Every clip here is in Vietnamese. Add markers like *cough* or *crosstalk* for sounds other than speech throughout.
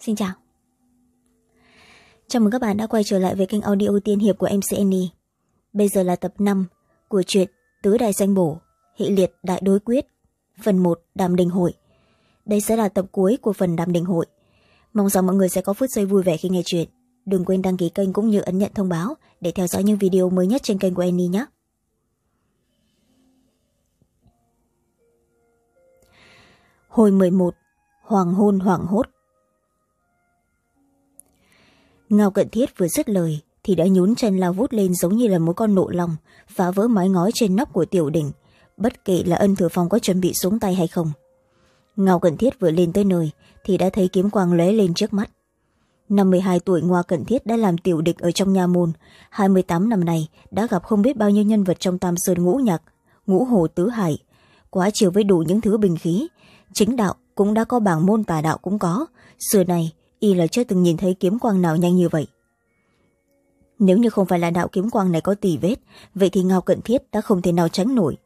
xin chào. Chào mừng các bạn đã quay trở lại với kênh audio tiên hiệp của mcn bây giờ là tập năm của truyện tứ đại danh bổ, hệ liệt đại đối quyết, phần một, đàm đình hội. Đây sẽ là tập cuối của phần đàm đình hội. Mong rằng mọi người sẽ có phút giây vui vẻ khi nghe chuyện. Đừng quên đăng ký kênh cũng như ấn nhận thông báo để theo dõi những video mới nhất trên kênh của annie nhé. Hồi một, hoàng hôn hoảng hốt ngao cận thiết vừa dứt lời thì đã nhún chân lao vút lên giống như là một con nộ lòng phá vỡ mái ngói trên nóc của tiểu đỉnh, bất kể là ân thừa phong có chuẩn bị xuống tay hay không. Ngao cận thiết vừa lên tới nơi thì đã thấy kiếm quang lóe lên trước mắt. Năm mươi hai tuổi ngoa cận thiết đã làm tiểu địch ở trong nha môn, hai mươi tám năm này đã gặp không biết bao nhiêu nhân vật trong tam sơn ngũ nhạc, ngũ hồ tứ hải. Quá chiều với đủ những thứ bình khí, chính đạo cũng đã có bảng môn tà đạo cũng có. Xưa này y là chưa từng nhìn thấy kiếm quang nào nhanh như vậy. Nếu như không phải là đạo kiếm quang này có tỉ vết, vậy thì ngao cận thiết đã không thể nào tránh nổi.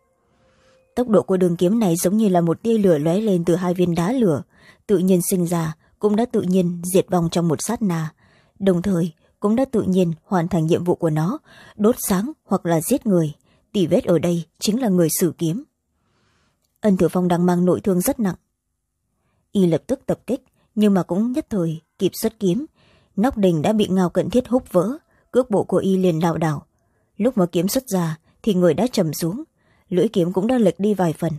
Tốc độ của đường kiếm này giống như là một tia lửa lóe lên từ hai viên đá lửa, tự nhiên sinh ra, cũng đã tự nhiên diệt vong trong một sát na. Đồng thời, cũng đã tự nhiên hoàn thành nhiệm vụ của nó, đốt sáng hoặc là giết người. Tỉ vết ở đây chính là người sử kiếm. Ân thừa phong đang mang nội thương rất nặng. Y lập tức tập kích nhưng mà cũng nhất thời, kịp xuất kiếm, nóc đình đã bị ngao cận thiết húc vỡ, cước bộ của y liền lảo đảo. Lúc mà kiếm xuất ra, thì người đã trầm xuống, lưỡi kiếm cũng đã lệch đi vài phần.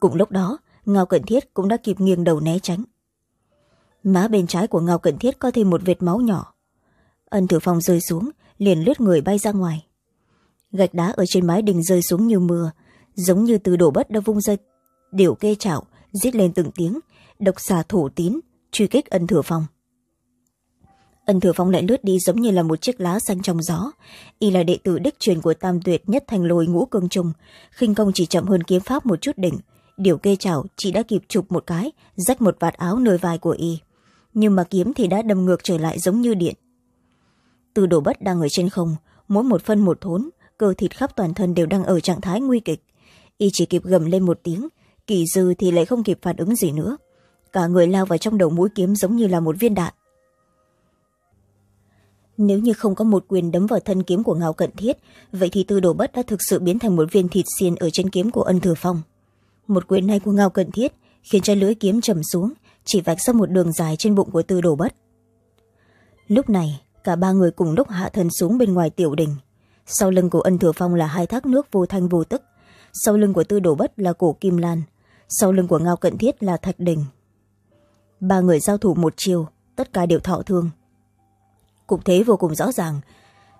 Cùng lúc đó, ngao cận thiết cũng đã kịp nghiêng đầu né tránh. Má bên trái của ngao cận thiết có thêm một vệt máu nhỏ. Ân thử phong rơi xuống, liền lướt người bay ra ngoài. Gạch đá ở trên mái đình rơi xuống như mưa, giống như từ đổ bất đã vung ra điểu kê chảo, rít lên từng tiếng độc xà thủ tín, truy kích ân thừa phong. Ân thừa phong lại lướt đi giống như là một chiếc lá xanh trong gió. Y là đệ tử đích truyền của tam tuyệt nhất thành lôi ngũ cương trung. Khinh công chỉ chậm hơn kiếm pháp một chút đỉnh. Điều kê chảo, chỉ đã kịp chụp một cái, rách một vạt áo nơi vai của y. Nhưng mà kiếm thì đã đâm ngược trở lại giống như điện. Từ đổ bất đang ở trên không, mỗi một phân một thốn, cơ thịt khắp toàn thân đều đang ở trạng thái nguy kịch. Y chỉ kịp gầm lên một tiếng, kỳ dư thì lại không kịp phản ứng gì nữa cả người lao vào trong đầu mũi kiếm giống như là một viên đạn. Nếu như không có một quyền đấm vào thân kiếm của ngao cận thiết, vậy thì tư đồ bất đã thực sự biến thành một viên thịt xiên ở trên kiếm của ân thừa phong. Một quyền này của ngao cận thiết khiến cho lưỡi kiếm trầm xuống, chỉ vạch ra một đường dài trên bụng của tư đồ bất. Lúc này, cả ba người cùng lúc hạ thân xuống bên ngoài tiểu đình. Sau lưng của ân thừa phong là hai thác nước vô thanh vô tức. Sau lưng của tư đồ bất là cổ kim lan. Sau lưng của ngao cận thiết là thạch đình ba người giao thủ một chiều, tất cả đều thọ thương. Cục thế vô cùng rõ ràng.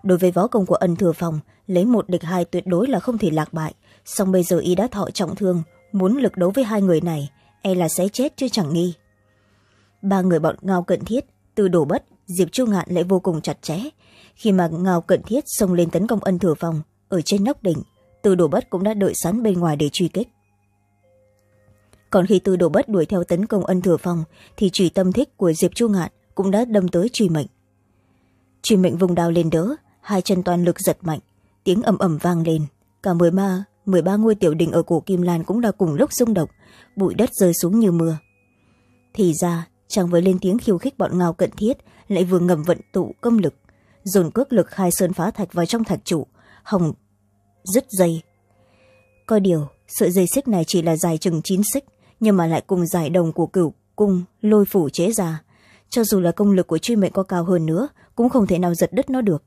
Đối với võ công của ân thừa phòng, lấy một địch hai tuyệt đối là không thể lạc bại. Song bây giờ y đã thọ trọng thương, muốn lực đấu với hai người này e là sẽ chết chứ chẳng nghi. Ba người bọn ngao cận thiết từ đổ bất, diệp chu ngạn lại vô cùng chặt chẽ. Khi mà ngao cận thiết xông lên tấn công ân thừa phòng, ở trên nóc đỉnh từ đổ bất cũng đã đợi sẵn bên ngoài để truy kích còn khi từ đồ bất đuổi theo tấn công ân thừa phong, thì trùy tâm thích của diệp chu ngạn cũng đã đâm tới truy mệnh. Truy mệnh vùng đao lên đỡ, hai chân toàn lực giật mạnh, tiếng ầm ầm vang lên. Cả mười ba mười ba ngôi tiểu đình ở cổ kim lan cũng đã cùng lúc rung động, bụi đất rơi xuống như mưa. Thì ra chàng vừa lên tiếng khiêu khích bọn ngao cận thiết, lại vừa ngầm vận tụ công lực, dồn cước lực khai sơn phá thạch vào trong thạch trụ, hồng, dứt dây. Có điều, sợi dây xích này chỉ là dài chừng chín xích nhưng mà lại cùng giải đồng của cửu cung lôi phủ chế ra. Cho dù là công lực của truy mệnh có cao hơn nữa, cũng không thể nào giật đứt nó được.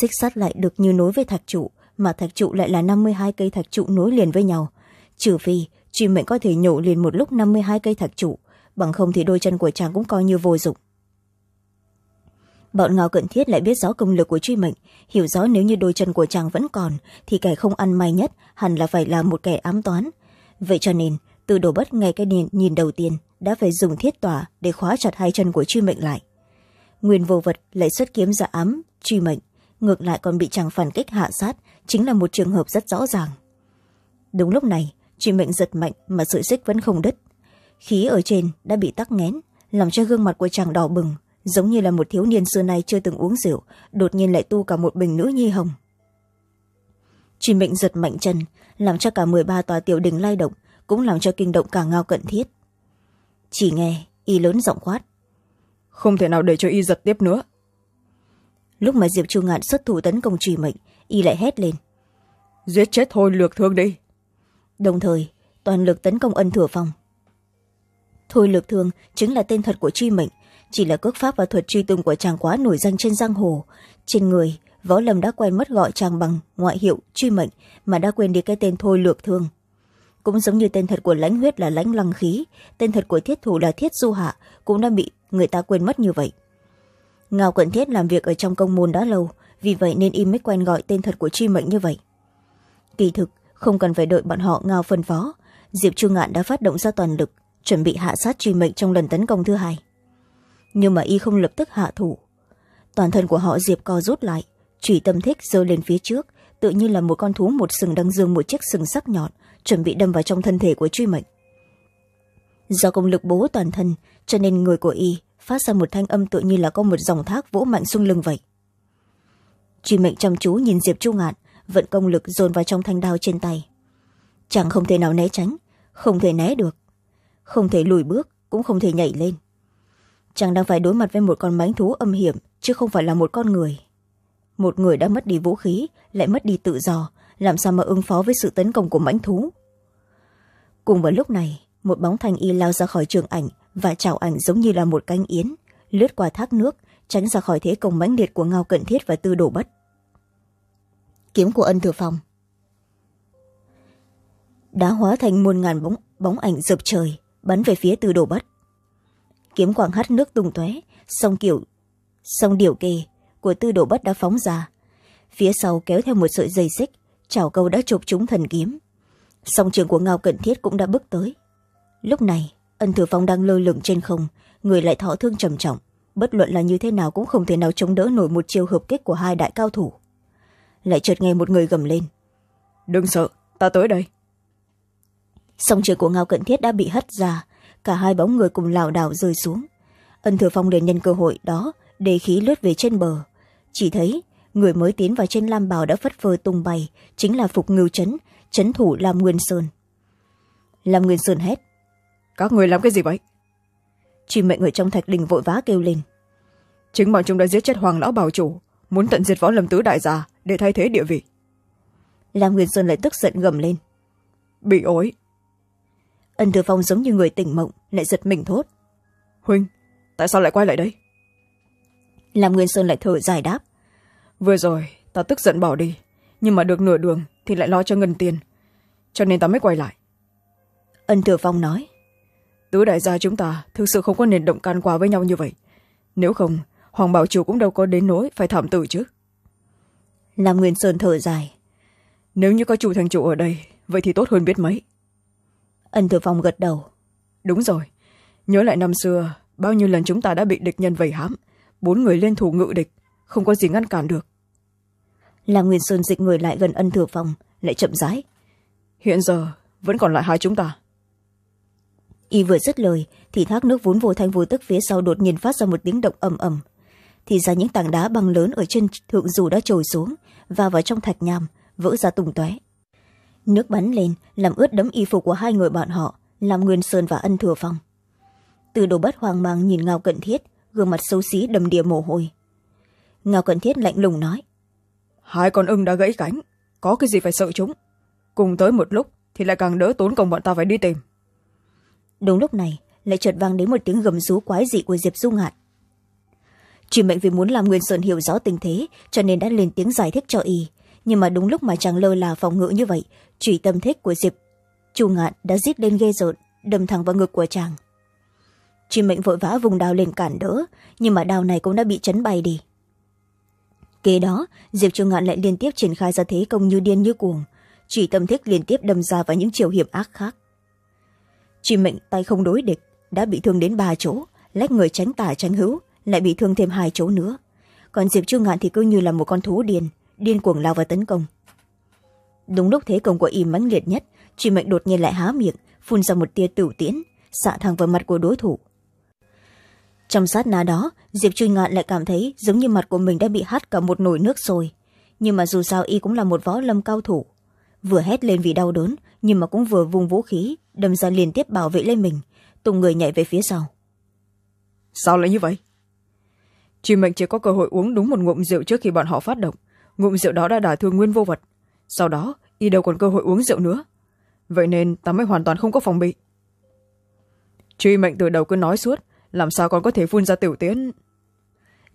Xích sắt lại được như nối với thạch trụ, mà thạch trụ lại là năm mươi hai cây thạch trụ nối liền với nhau. Trừ phi truy mệnh có thể nhổ liền một lúc năm mươi hai cây thạch trụ, bằng không thì đôi chân của chàng cũng coi như vô dụng. Bọn ngao cận thiết lại biết rõ công lực của truy mệnh, hiểu rõ nếu như đôi chân của chàng vẫn còn, thì kẻ không ăn may nhất hẳn là phải là một kẻ ám toán. Vậy cho nên từ đổ bất ngay cái nhìn, nhìn đầu tiên đã phải dùng thiết tỏa để khóa chặt hai chân của truy mệnh lại. Nguyên vô vật lại xuất kiếm giả ám truy mệnh ngược lại còn bị chàng phản kích hạ sát chính là một trường hợp rất rõ ràng. Đúng lúc này truy mệnh giật mạnh mà sợi xích vẫn không đứt. Khí ở trên đã bị tắc nghẽn làm cho gương mặt của chàng đỏ bừng giống như là một thiếu niên xưa nay chưa từng uống rượu đột nhiên lại tu cả một bình nữ nhi hồng. Truy mệnh giật mạnh chân làm cho cả mười ba tòa tiểu đình lay động cũng làm cho kinh động cả ngao cận thiết. Chỉ nghe y lớn giọng quát. Không thể nào để cho y giật tiếp nữa. Lúc mà diệp chu ngạn xuất thủ tấn công truy mệnh y lại hét lên. Giết chết thôi lược thương đi. Đồng thời toàn lực tấn công ân thừa phong. Thôi lược thương chính là tên thật của truy mệnh chỉ là cước pháp và thuật truy tung của chàng quá nổi danh trên giang hồ. Trên người võ lâm đã quen mất gọi chàng bằng ngoại hiệu truy mệnh mà đã quên đi cái tên thôi lược thương cũng giống như tên thật của lãnh huyết là lãnh lăng khí, tên thật của thiết thủ là thiết du hạ, cũng đã bị người ta quên mất như vậy. Ngao cận thiết làm việc ở trong công môn đã lâu, vì vậy nên y mới quen gọi tên thật của chi mệnh như vậy. Kỳ thực, không cần phải đợi bọn họ ngao phân phó, diệp chu ngạn đã phát động ra toàn lực, chuẩn bị hạ sát truy mệnh trong lần tấn công thứ hai. Nhưng mà y không lập tức hạ thủ. Toàn thân của họ diệp co rút lại trùy tâm thích giơ lên phía trước, tự như là một con thú một sừng đang dương một chiếc sừng sắc nhọn chuẩn bị đâm vào trong thân thể của truy mệnh. Do công lực bố toàn thân, cho nên người của y phát ra một thanh âm tự như là có một dòng thác vỗ mạnh xung lưng vậy. Truy mệnh chăm chú nhìn diệp chu ngạn, vận công lực dồn vào trong thanh đao trên tay. Chẳng không thể nào né tránh, không thể né được, không thể lùi bước, cũng không thể nhảy lên. Chàng đang phải đối mặt với một con mánh thú âm hiểm, chứ không phải là một con người. Một người đã mất đi vũ khí, lại mất đi tự do làm sao mà ứng phó với sự tấn công của mãnh thú? Cùng vào lúc này một bóng thanh y lao ra khỏi trường ảnh và chào ảnh giống như là một cánh yến lướt qua thác nước tránh ra khỏi thế công mãnh liệt của ngao cận thiết và tư đổ bất. Kiếm của ân thừa phòng đã hóa thành muôn ngàn bóng, bóng ảnh dập trời bắn về phía tư đồ bất. Kiếm quảng hắt nước tung tóe song kiểu song điều kê của tư đồ bất đã phóng ra. Phía sau kéo theo một sợi dây xích chảo câu đã chụp trúng thần kiếm. Song trường của ngao cận thiết cũng đã bước tới. Lúc này ân thừa phong đang lơ lửng trên không người lại thọ thương trầm trọng. Bất luận là như thế nào cũng không thể nào chống đỡ nổi một chiêu hợp kích của hai đại cao thủ. Lại chợt nghe một người gầm lên. Đừng sợ ta tới đây. Song trường của ngao cận thiết đã bị hất ra cả hai bóng người cùng lảo đảo rơi xuống. Ân thừa phong liền nhân cơ hội đó để khí lướt về trên bờ. Chỉ thấy người mới tiến vào trên lam bào đã phất phơ tung bay chính là phục ngưu trấn trấn thủ lam nguyên sơn. Lam nguyên sơn hét các người làm cái gì vậy? Truy mệnh ở trong thạch đình vội vã kêu lên. Chính bọn chúng đã giết chết hoàng lão bảo chủ muốn tận diệt võ lâm tứ đại gia để thay thế địa vị. Lam nguyên sơn lại tức giận gầm lên. Bị ối. Ân thừa phong giống như người tỉnh mộng lại giật mình thốt. Huynh tại sao lại quay lại đây? Lam nguyên sơn lại thở dài đáp vừa rồi ta tức giận bỏ đi nhưng mà được nửa đường thì lại lo cho ngân tiền. Cho nên ta mới quay lại. Ân thừa phong nói. Tứ đại gia chúng ta thực sự không có nền động can qua với nhau như vậy. Nếu không hoàng bảo chủ cũng đâu có đến nỗi phải thảm tử chứ. Lam nguyên sơn thở dài. Nếu như có chủ thành chủ ở đây vậy thì tốt hơn biết mấy. Ân thừa phong gật đầu. Đúng rồi. Nhớ lại năm xưa bao nhiêu lần chúng ta đã bị địch nhân vây hãm. Bốn người lên thủ ngự địch không có gì ngăn cản được. Lam nguyên sơn dịch người lại gần ân thừa phong lại chậm rãi. Hiện giờ vẫn còn lại hai chúng ta. Y vừa dứt lời thì thác nước vốn vô thanh vô tức phía sau đột nhiên phát ra một tiếng động ầm ầm. Thì ra những tảng đá băng lớn ở trên thượng dù đã trồi xuống và vào trong thạch nham vỡ ra tung tóe. Nước bắn lên làm ướt đẫm y phục của hai người bọn họ làm nguyên sơn và ân thừa phong từ đồ bất hoang mang nhìn ngao cận thiết gương mặt xấu xí đầm đìa mồ hôi ngao cận thiết lạnh lùng nói. Hai con ưng đã gãy cánh có cái gì phải sợ chúng? Cùng tới một lúc thì lại càng đỡ tốn công bọn ta phải đi tìm. Đúng lúc này lại chợt vang đến một tiếng gầm rú quái dị của diệp du ngạn. Truy mệnh vì muốn làm nguyên sơn hiểu rõ tình thế cho nên đã lên tiếng giải thích cho y. Nhưng mà đúng lúc mà chàng lơ là phòng ngự như vậy trùy tâm thích của diệp chu ngạn đã rít lên ghê rợn đâm thẳng vào ngực của chàng. Truy mệnh vội vã vùng đao lên cản đỡ nhưng mà đao này cũng đã bị chấn bay đi kế đó, diệp trường ngạn lại liên tiếp triển khai ra thế công như điên như cuồng. Chỉ tâm thích liên tiếp đâm ra vào những chiều hiểm ác khác. Truy mệnh tay không đối địch, đã bị thương đến ba chỗ, lách người tránh tả tránh hữu, lại bị thương thêm hai chỗ nữa. Còn diệp trường ngạn thì cứ như là một con thú điên điên cuồng lao vào tấn công. Đúng lúc thế công của y mãnh liệt nhất chị mệnh đột nhiên lại há miệng, phun ra một tia tử tiễn, xạ thẳng vào mặt của đối thủ trong sát na đó, diệp truy ngạn lại cảm thấy giống như mặt của mình đã bị hắt cả một nồi nước sôi nhưng mà dù sao y cũng là một võ lâm cao thủ. Vừa hét lên vì đau đớn, nhưng mà cũng vừa vùng vũ khí, đâm ra liên tiếp bảo vệ lên mình tùng người nhảy về phía sau. Sao lại như vậy? Truy mệnh chỉ có cơ hội uống đúng một ngụm rượu trước khi bọn họ phát động. Ngụm rượu đó đã đả thương nguyên vô vật. Sau đó, y đâu còn cơ hội uống rượu nữa. Vậy nên ta mới hoàn toàn không có phòng bị. Truy mệnh từ đầu cứ nói suốt làm sao con có thể phun ra tiểu tiến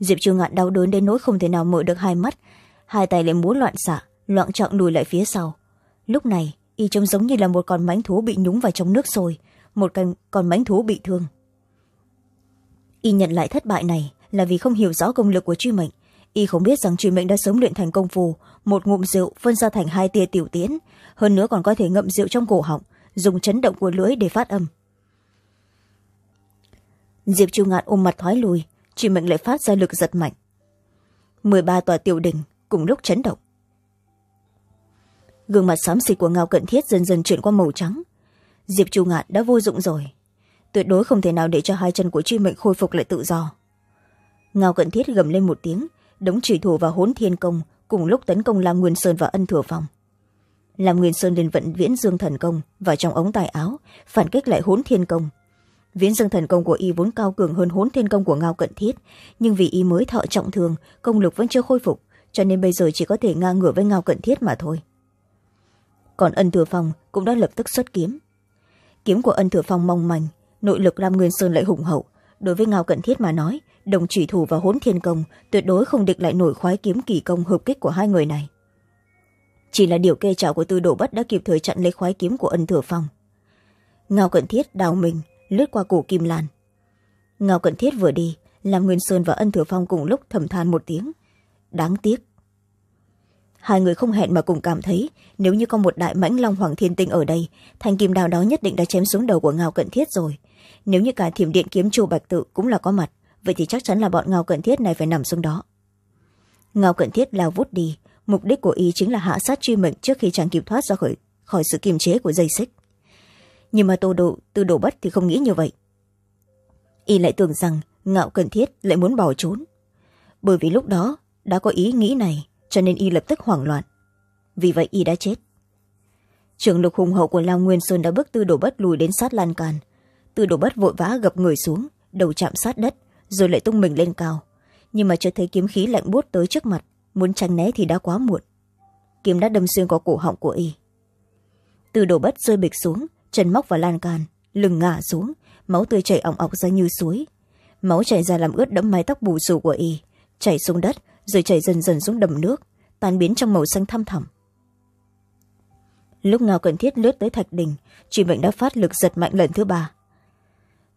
diệp chu ngạn đau đớn đến nỗi không thể nào mở được hai mắt. Hai tay lại múa loạn xạ loạn trọng lùi lại phía sau. Lúc này y trông giống như là một con mánh thú bị nhúng vào trong nước sôi một con, con mánh thú bị thương. Y nhận lại thất bại này là vì không hiểu rõ công lực của truy mệnh. Y không biết rằng truy mệnh đã sớm luyện thành công phu một ngụm rượu phân ra thành hai tia tiểu tiến hơn nữa còn có thể ngậm rượu trong cổ họng dùng chấn động của lưỡi để phát âm diệp chu ngạn ôm mặt thoái lùi chỉ mệnh lại phát ra lực giật mạnh. Mười ba tòa tiểu đình cùng lúc chấn động. Gương mặt xám xịt của ngao cận thiết dần dần chuyển qua màu trắng. Diệp chu ngạn đã vô dụng rồi. Tuyệt đối không thể nào để cho hai chân của truy mệnh khôi phục lại tự do. Ngao cận thiết gầm lên một tiếng, đống chỉ thủ và hốn thiên công cùng lúc tấn công lam nguyên sơn và ân thừa phòng lam nguyên sơn liền vận viễn dương thần công và trong ống tài áo, phản kích lại hốn thiên công viễn dương thần công của y vốn cao cường hơn hốn thiên công của ngao cận thiết, nhưng vì y mới thọ trọng thương công lực vẫn chưa khôi phục, cho nên bây giờ chỉ có thể ngang ngửa với ngao cận thiết mà thôi. Còn ân thừa phong cũng đã lập tức xuất kiếm. Kiếm của ân thừa phong mong manh, nội lực lam nguyên sơn lại hùng hậu. Đối với ngao cận thiết mà nói, đồng chỉ thủ và hốn thiên công tuyệt đối không địch lại nổi khoái kiếm kỳ công hợp kích của hai người này. Chỉ là điều kê trào của tư đồ bất đã kịp thời chặn lấy khoái kiếm của ân thừa phong. Ngao cận thiết đào mình lướt qua cổ kim lan. Ngao cận thiết vừa đi làm nguyên sơn và ân thừa phong cùng lúc thầm than một tiếng. Đáng tiếc. Hai người không hẹn mà cùng cảm thấy nếu như có một đại mãnh long hoàng thiên tinh ở đây thanh kim đào đó nhất định đã chém xuống đầu của ngao cận thiết rồi. Nếu như cả thiểm điện kiếm chu bạch tự cũng là có mặt vậy thì chắc chắn là bọn ngao cận thiết này phải nằm xuống đó. Ngao cận thiết lao vút đi mục đích của y chính là hạ sát truy mệnh trước khi chàng kịp thoát ra khỏi, khỏi sự kiềm chế của dây xích nhưng mà tô độ từ đổ bất thì không nghĩ như vậy. Y lại tưởng rằng ngạo cần thiết lại muốn bỏ trốn. Bởi vì lúc đó đã có ý nghĩ này, cho nên y lập tức hoảng loạn. Vì vậy y đã chết. Trường lực hùng hậu của lao nguyên sơn đã bước tư đổ bất lùi đến sát lan can. Tư đổ bất vội vã gập người xuống, đầu chạm sát đất, rồi lại tung mình lên cao. Nhưng mà chợt thấy kiếm khí lạnh buốt tới trước mặt, muốn tránh né thì đã quá muộn. Kiếm đã đâm xuyên qua cổ họng của y. Từ đổ bất rơi bịch xuống chân móc vào lan can lưng ngả xuống, máu tươi chảy ỏng ọc ra như suối. Máu chảy ra làm ướt đẫm mái tóc bù xù của y, chảy xuống đất, rồi chảy dần dần xuống đầm nước, tan biến trong màu xanh thăm thẳm. Lúc ngao cần thiết lướt tới thạch đình chị mệnh đã phát lực giật mạnh lần thứ ba.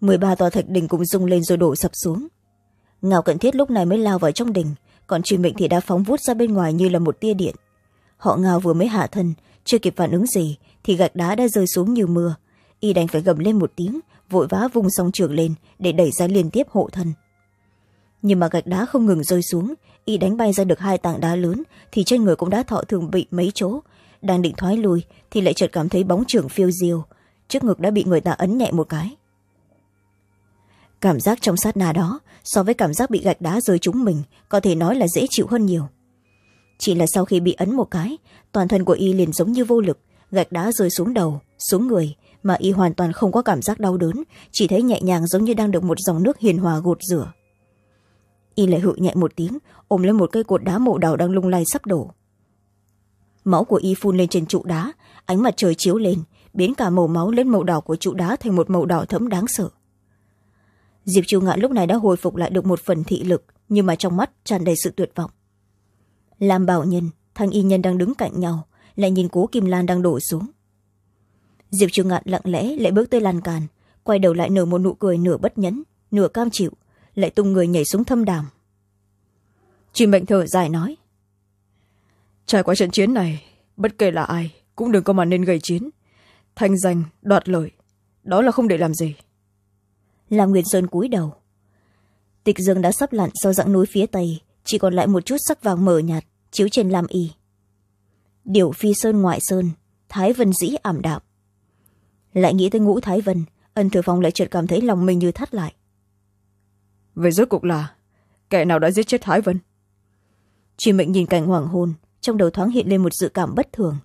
Mười ba tòa thạch đình cùng rung lên rồi đổ sập xuống. Ngao cận thiết lúc này mới lao vào trong đình, còn chị mệnh thì đã phóng vút ra bên ngoài như là một tia điện. Họ ngao vừa mới hạ thân, chưa kịp phản ứng gì thì gạch đá đã rơi xuống như mưa. Y đành phải gầm lên một tiếng, vội vã vung song trường lên để đẩy ra liên tiếp hộ thân. Nhưng mà gạch đá không ngừng rơi xuống, y đánh bay ra được hai tảng đá lớn thì trên người cũng đã thọ thường bị mấy chỗ. Đang định thoái lui thì lại chợt cảm thấy bóng trưởng phiêu diêu. Trước ngực đã bị người ta ấn nhẹ một cái. Cảm giác trong sát na đó so với cảm giác bị gạch đá rơi trúng mình có thể nói là dễ chịu hơn nhiều. Chỉ là sau khi bị ấn một cái, toàn thân của y liền giống như vô lực gạch đá rơi xuống đầu, xuống người, mà y hoàn toàn không có cảm giác đau đớn, chỉ thấy nhẹ nhàng giống như đang được một dòng nước hiền hòa gột rửa. Y lại hự nhẹ một tiếng, ôm lên một cây cột đá màu đào đang lung lay sắp đổ. Máu của y phun lên trên trụ đá, ánh mặt trời chiếu lên, biến cả màu máu lên màu đỏ của trụ đá thành một màu đỏ thẫm đáng sợ. Diệp chu ngạn lúc này đã hồi phục lại được một phần thị lực, nhưng mà trong mắt tràn đầy sự tuyệt vọng. Làm bảo nhân, thanh y nhân đang đứng cạnh nhau lại nhìn cố kim lan đang đổ xuống. Diệp chu ngạn lặng lẽ lại bước tới lan can quay đầu lại nở một nụ cười nửa bất nhẫn nửa cam chịu lại tung người nhảy xuống thâm đàm. Truy mệnh thở dài nói trải qua trận chiến này bất kể là ai cũng đừng có mà nên gây chiến. Thanh danh đoạt lợi đó là không để làm gì. Làm nguyên sơn cúi đầu. Tịch dương đã sắp lặn sau dãy núi phía tây chỉ còn lại một chút sắc vàng mờ nhạt chiếu trên lam y điều phi sơn ngoại sơn thái vân dĩ ảm đạm. Lại nghĩ tới ngũ thái vân ân thừa phong lại chợt cảm thấy lòng mình như thắt lại. Vậy rốt cuộc là kẻ nào đã giết chết thái vân? Truy mệnh nhìn cảnh hoàng hôn trong đầu thoáng hiện lên một dự cảm bất thường.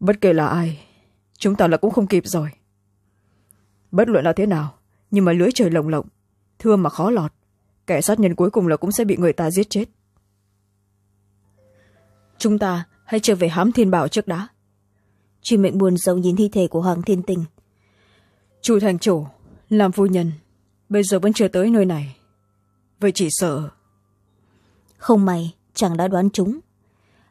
Bất kể là ai chúng ta là cũng không kịp rồi. Bất luận là thế nào nhưng mà lưới trời lồng lộng thưa mà khó lọt kẻ sát nhân cuối cùng là cũng sẽ bị người ta giết chết. Chúng ta hãy trở về hám thiên bảo trước đã. Truy mệnh buồn rầu nhìn thi thể của hoàng thiên tình. Chủ thành chủ làm phu nhân, bây giờ vẫn chưa tới nơi này. Vậy chỉ sợ. Không may chẳng đã đoán chúng.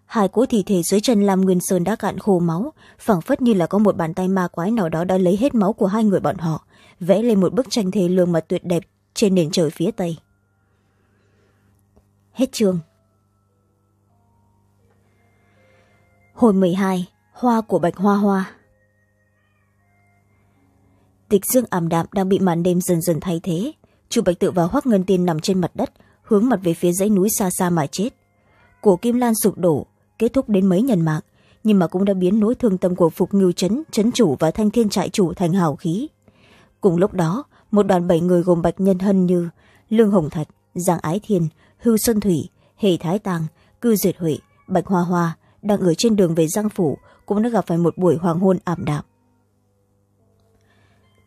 Hai cỗ thi thể dưới chân lam nguyên sơn đã cạn khô máu, phảng phất như là có một bàn tay ma quái nào đó đã lấy hết máu của hai người bọn họ, vẽ lên một bức tranh thề lương mà tuyệt đẹp trên nền trời phía tây. Hết chương. Hồi mười hai, hoa của bạch hoa hoa. Tịch dương ảm đạm đang bị màn đêm dần dần thay thế. Chu bạch tự và hoắc ngân tiên nằm trên mặt đất, hướng mặt về phía dãy núi xa xa mà chết. Cổ kim lan sụp đổ, kết thúc đến mấy nhân mạng, nhưng mà cũng đã biến nỗi thương tâm của phục ngưu trấn trấn chủ và thanh thiên trại chủ thành hào khí. Cùng lúc đó, một đoàn bảy người gồm bạch nhân hân như, lương hồng thạch, giang ái thiên, hưu xuân thủy hề thái tàng, cư duyệt huệ, bạch hoa hoa đang ở trên đường về giang phủ cũng đã gặp phải một buổi hoàng hôn ảm đạm.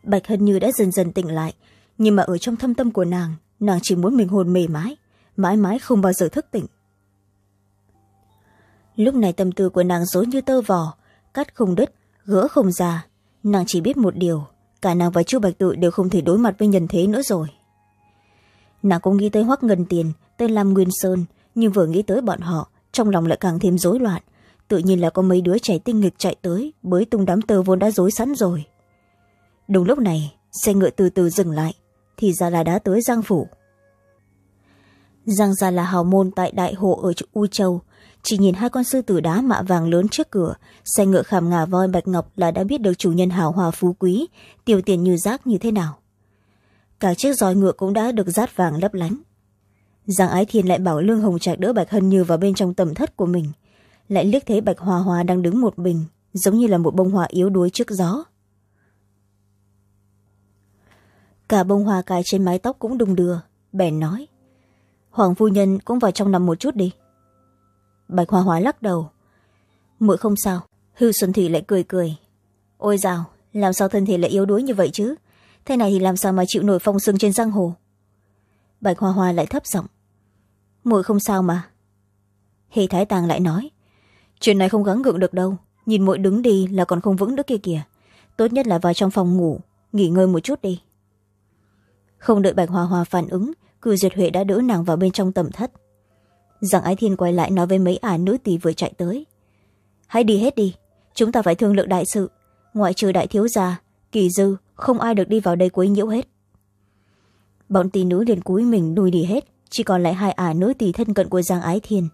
Bạch hân như đã dần dần tỉnh lại, nhưng mà ở trong thâm tâm của nàng nàng chỉ muốn mình hồn mềm mãi mãi mãi không bao giờ thức tỉnh. Lúc này tâm tư của nàng dối như tơ vò, cắt không đứt, gỡ không ra. Nàng chỉ biết một điều, cả nàng và chu bạch tự đều không thể đối mặt với nhân thế nữa rồi. Nàng cũng nghĩ tới hoắc ngân tiền tới lam nguyên sơn, nhưng vừa nghĩ tới bọn họ trong lòng lại càng thêm rối loạn. Tự nhiên là có mấy đứa trẻ tinh nghịch chạy tới, bới tung đám tơ vốn đã rối sẵn rồi. Đúng lúc này, xe ngựa từ từ dừng lại, thì ra là đã tới giang phủ. Giang gia là hào môn tại đại hộ ở u châu. Chỉ nhìn hai con sư tử đá mạ vàng lớn trước cửa, xe ngựa khảm ngà voi bạch ngọc là đã biết được chủ nhân hào hòa phú quý, tiêu tiền như rác như thế nào. Cả chiếc roi ngựa cũng đã được rát vàng lấp lánh giang ái thiên lại bảo lương hồng trạch đỡ bạch hân như vào bên trong tầm thất của mình. Lại liếc thấy bạch hoa hoa đang đứng một mình, giống như là một bông hoa yếu đuối trước gió. Cả bông hoa cài trên mái tóc cũng đung đưa, bèn nói, hoàng phu nhân cũng vào trong nằm một chút đi. Bạch hoa hoa lắc đầu, muội không sao. Hư xuân thủy lại cười cười, ôi dào, làm sao thân thể lại yếu đuối như vậy chứ? Thế này thì làm sao mà chịu nổi phong sưng trên giang hồ? Bạch hoa hoa lại thấp giọng muội không sao mà. Hề thái tàng lại nói, chuyện này không gắng gượng được đâu, nhìn muội đứng đi là còn không vững nữa kia kìa. Tốt nhất là vào trong phòng ngủ, nghỉ ngơi một chút đi. Không đợi bạch hoa hoa phản ứng cử Duyệt huệ đã đỡ nàng vào bên trong tầm thất. Giang ái thiên quay lại nói với mấy ả nữ tỳ vừa chạy tới, hãy đi hết đi, chúng ta phải thương lượng đại sự. Ngoại trừ đại thiếu gia, kỳ dư, không ai được đi vào đây quấy nhiễu hết. Bọn tỳ nữ liền cúi mình đuôi đi hết chỉ còn lại hai ả nữ tỳ thân cận của giang ái thiên.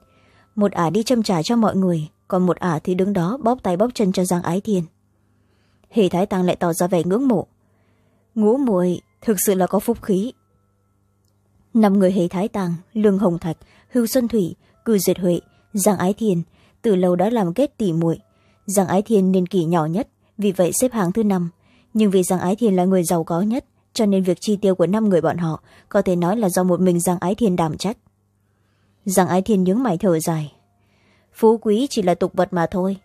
Một ả đi châm trả cho mọi người còn một ả thì đứng đó bóp tay bóp chân cho giang ái thiên. Hề thái tăng lại tỏ ra vẻ ngưỡng mộ. Ngũ muội thực sự là có phúc khí. Năm người hề thái Tăng, lương hồng thạch hưu xuân thủy cư diệt huệ giang ái thiên từ lâu đã làm kết tỷ muội. Giang ái thiên niên kỷ nhỏ nhất vì vậy xếp hàng thứ năm. Nhưng vì giang ái thiên là người giàu có nhất cho nên việc chi tiêu của năm người bọn họ có thể nói là do một mình giang ái thiên đảm trách. Giang ái thiên nhướng mày thở dài. Phú quý chỉ là tục vật mà thôi.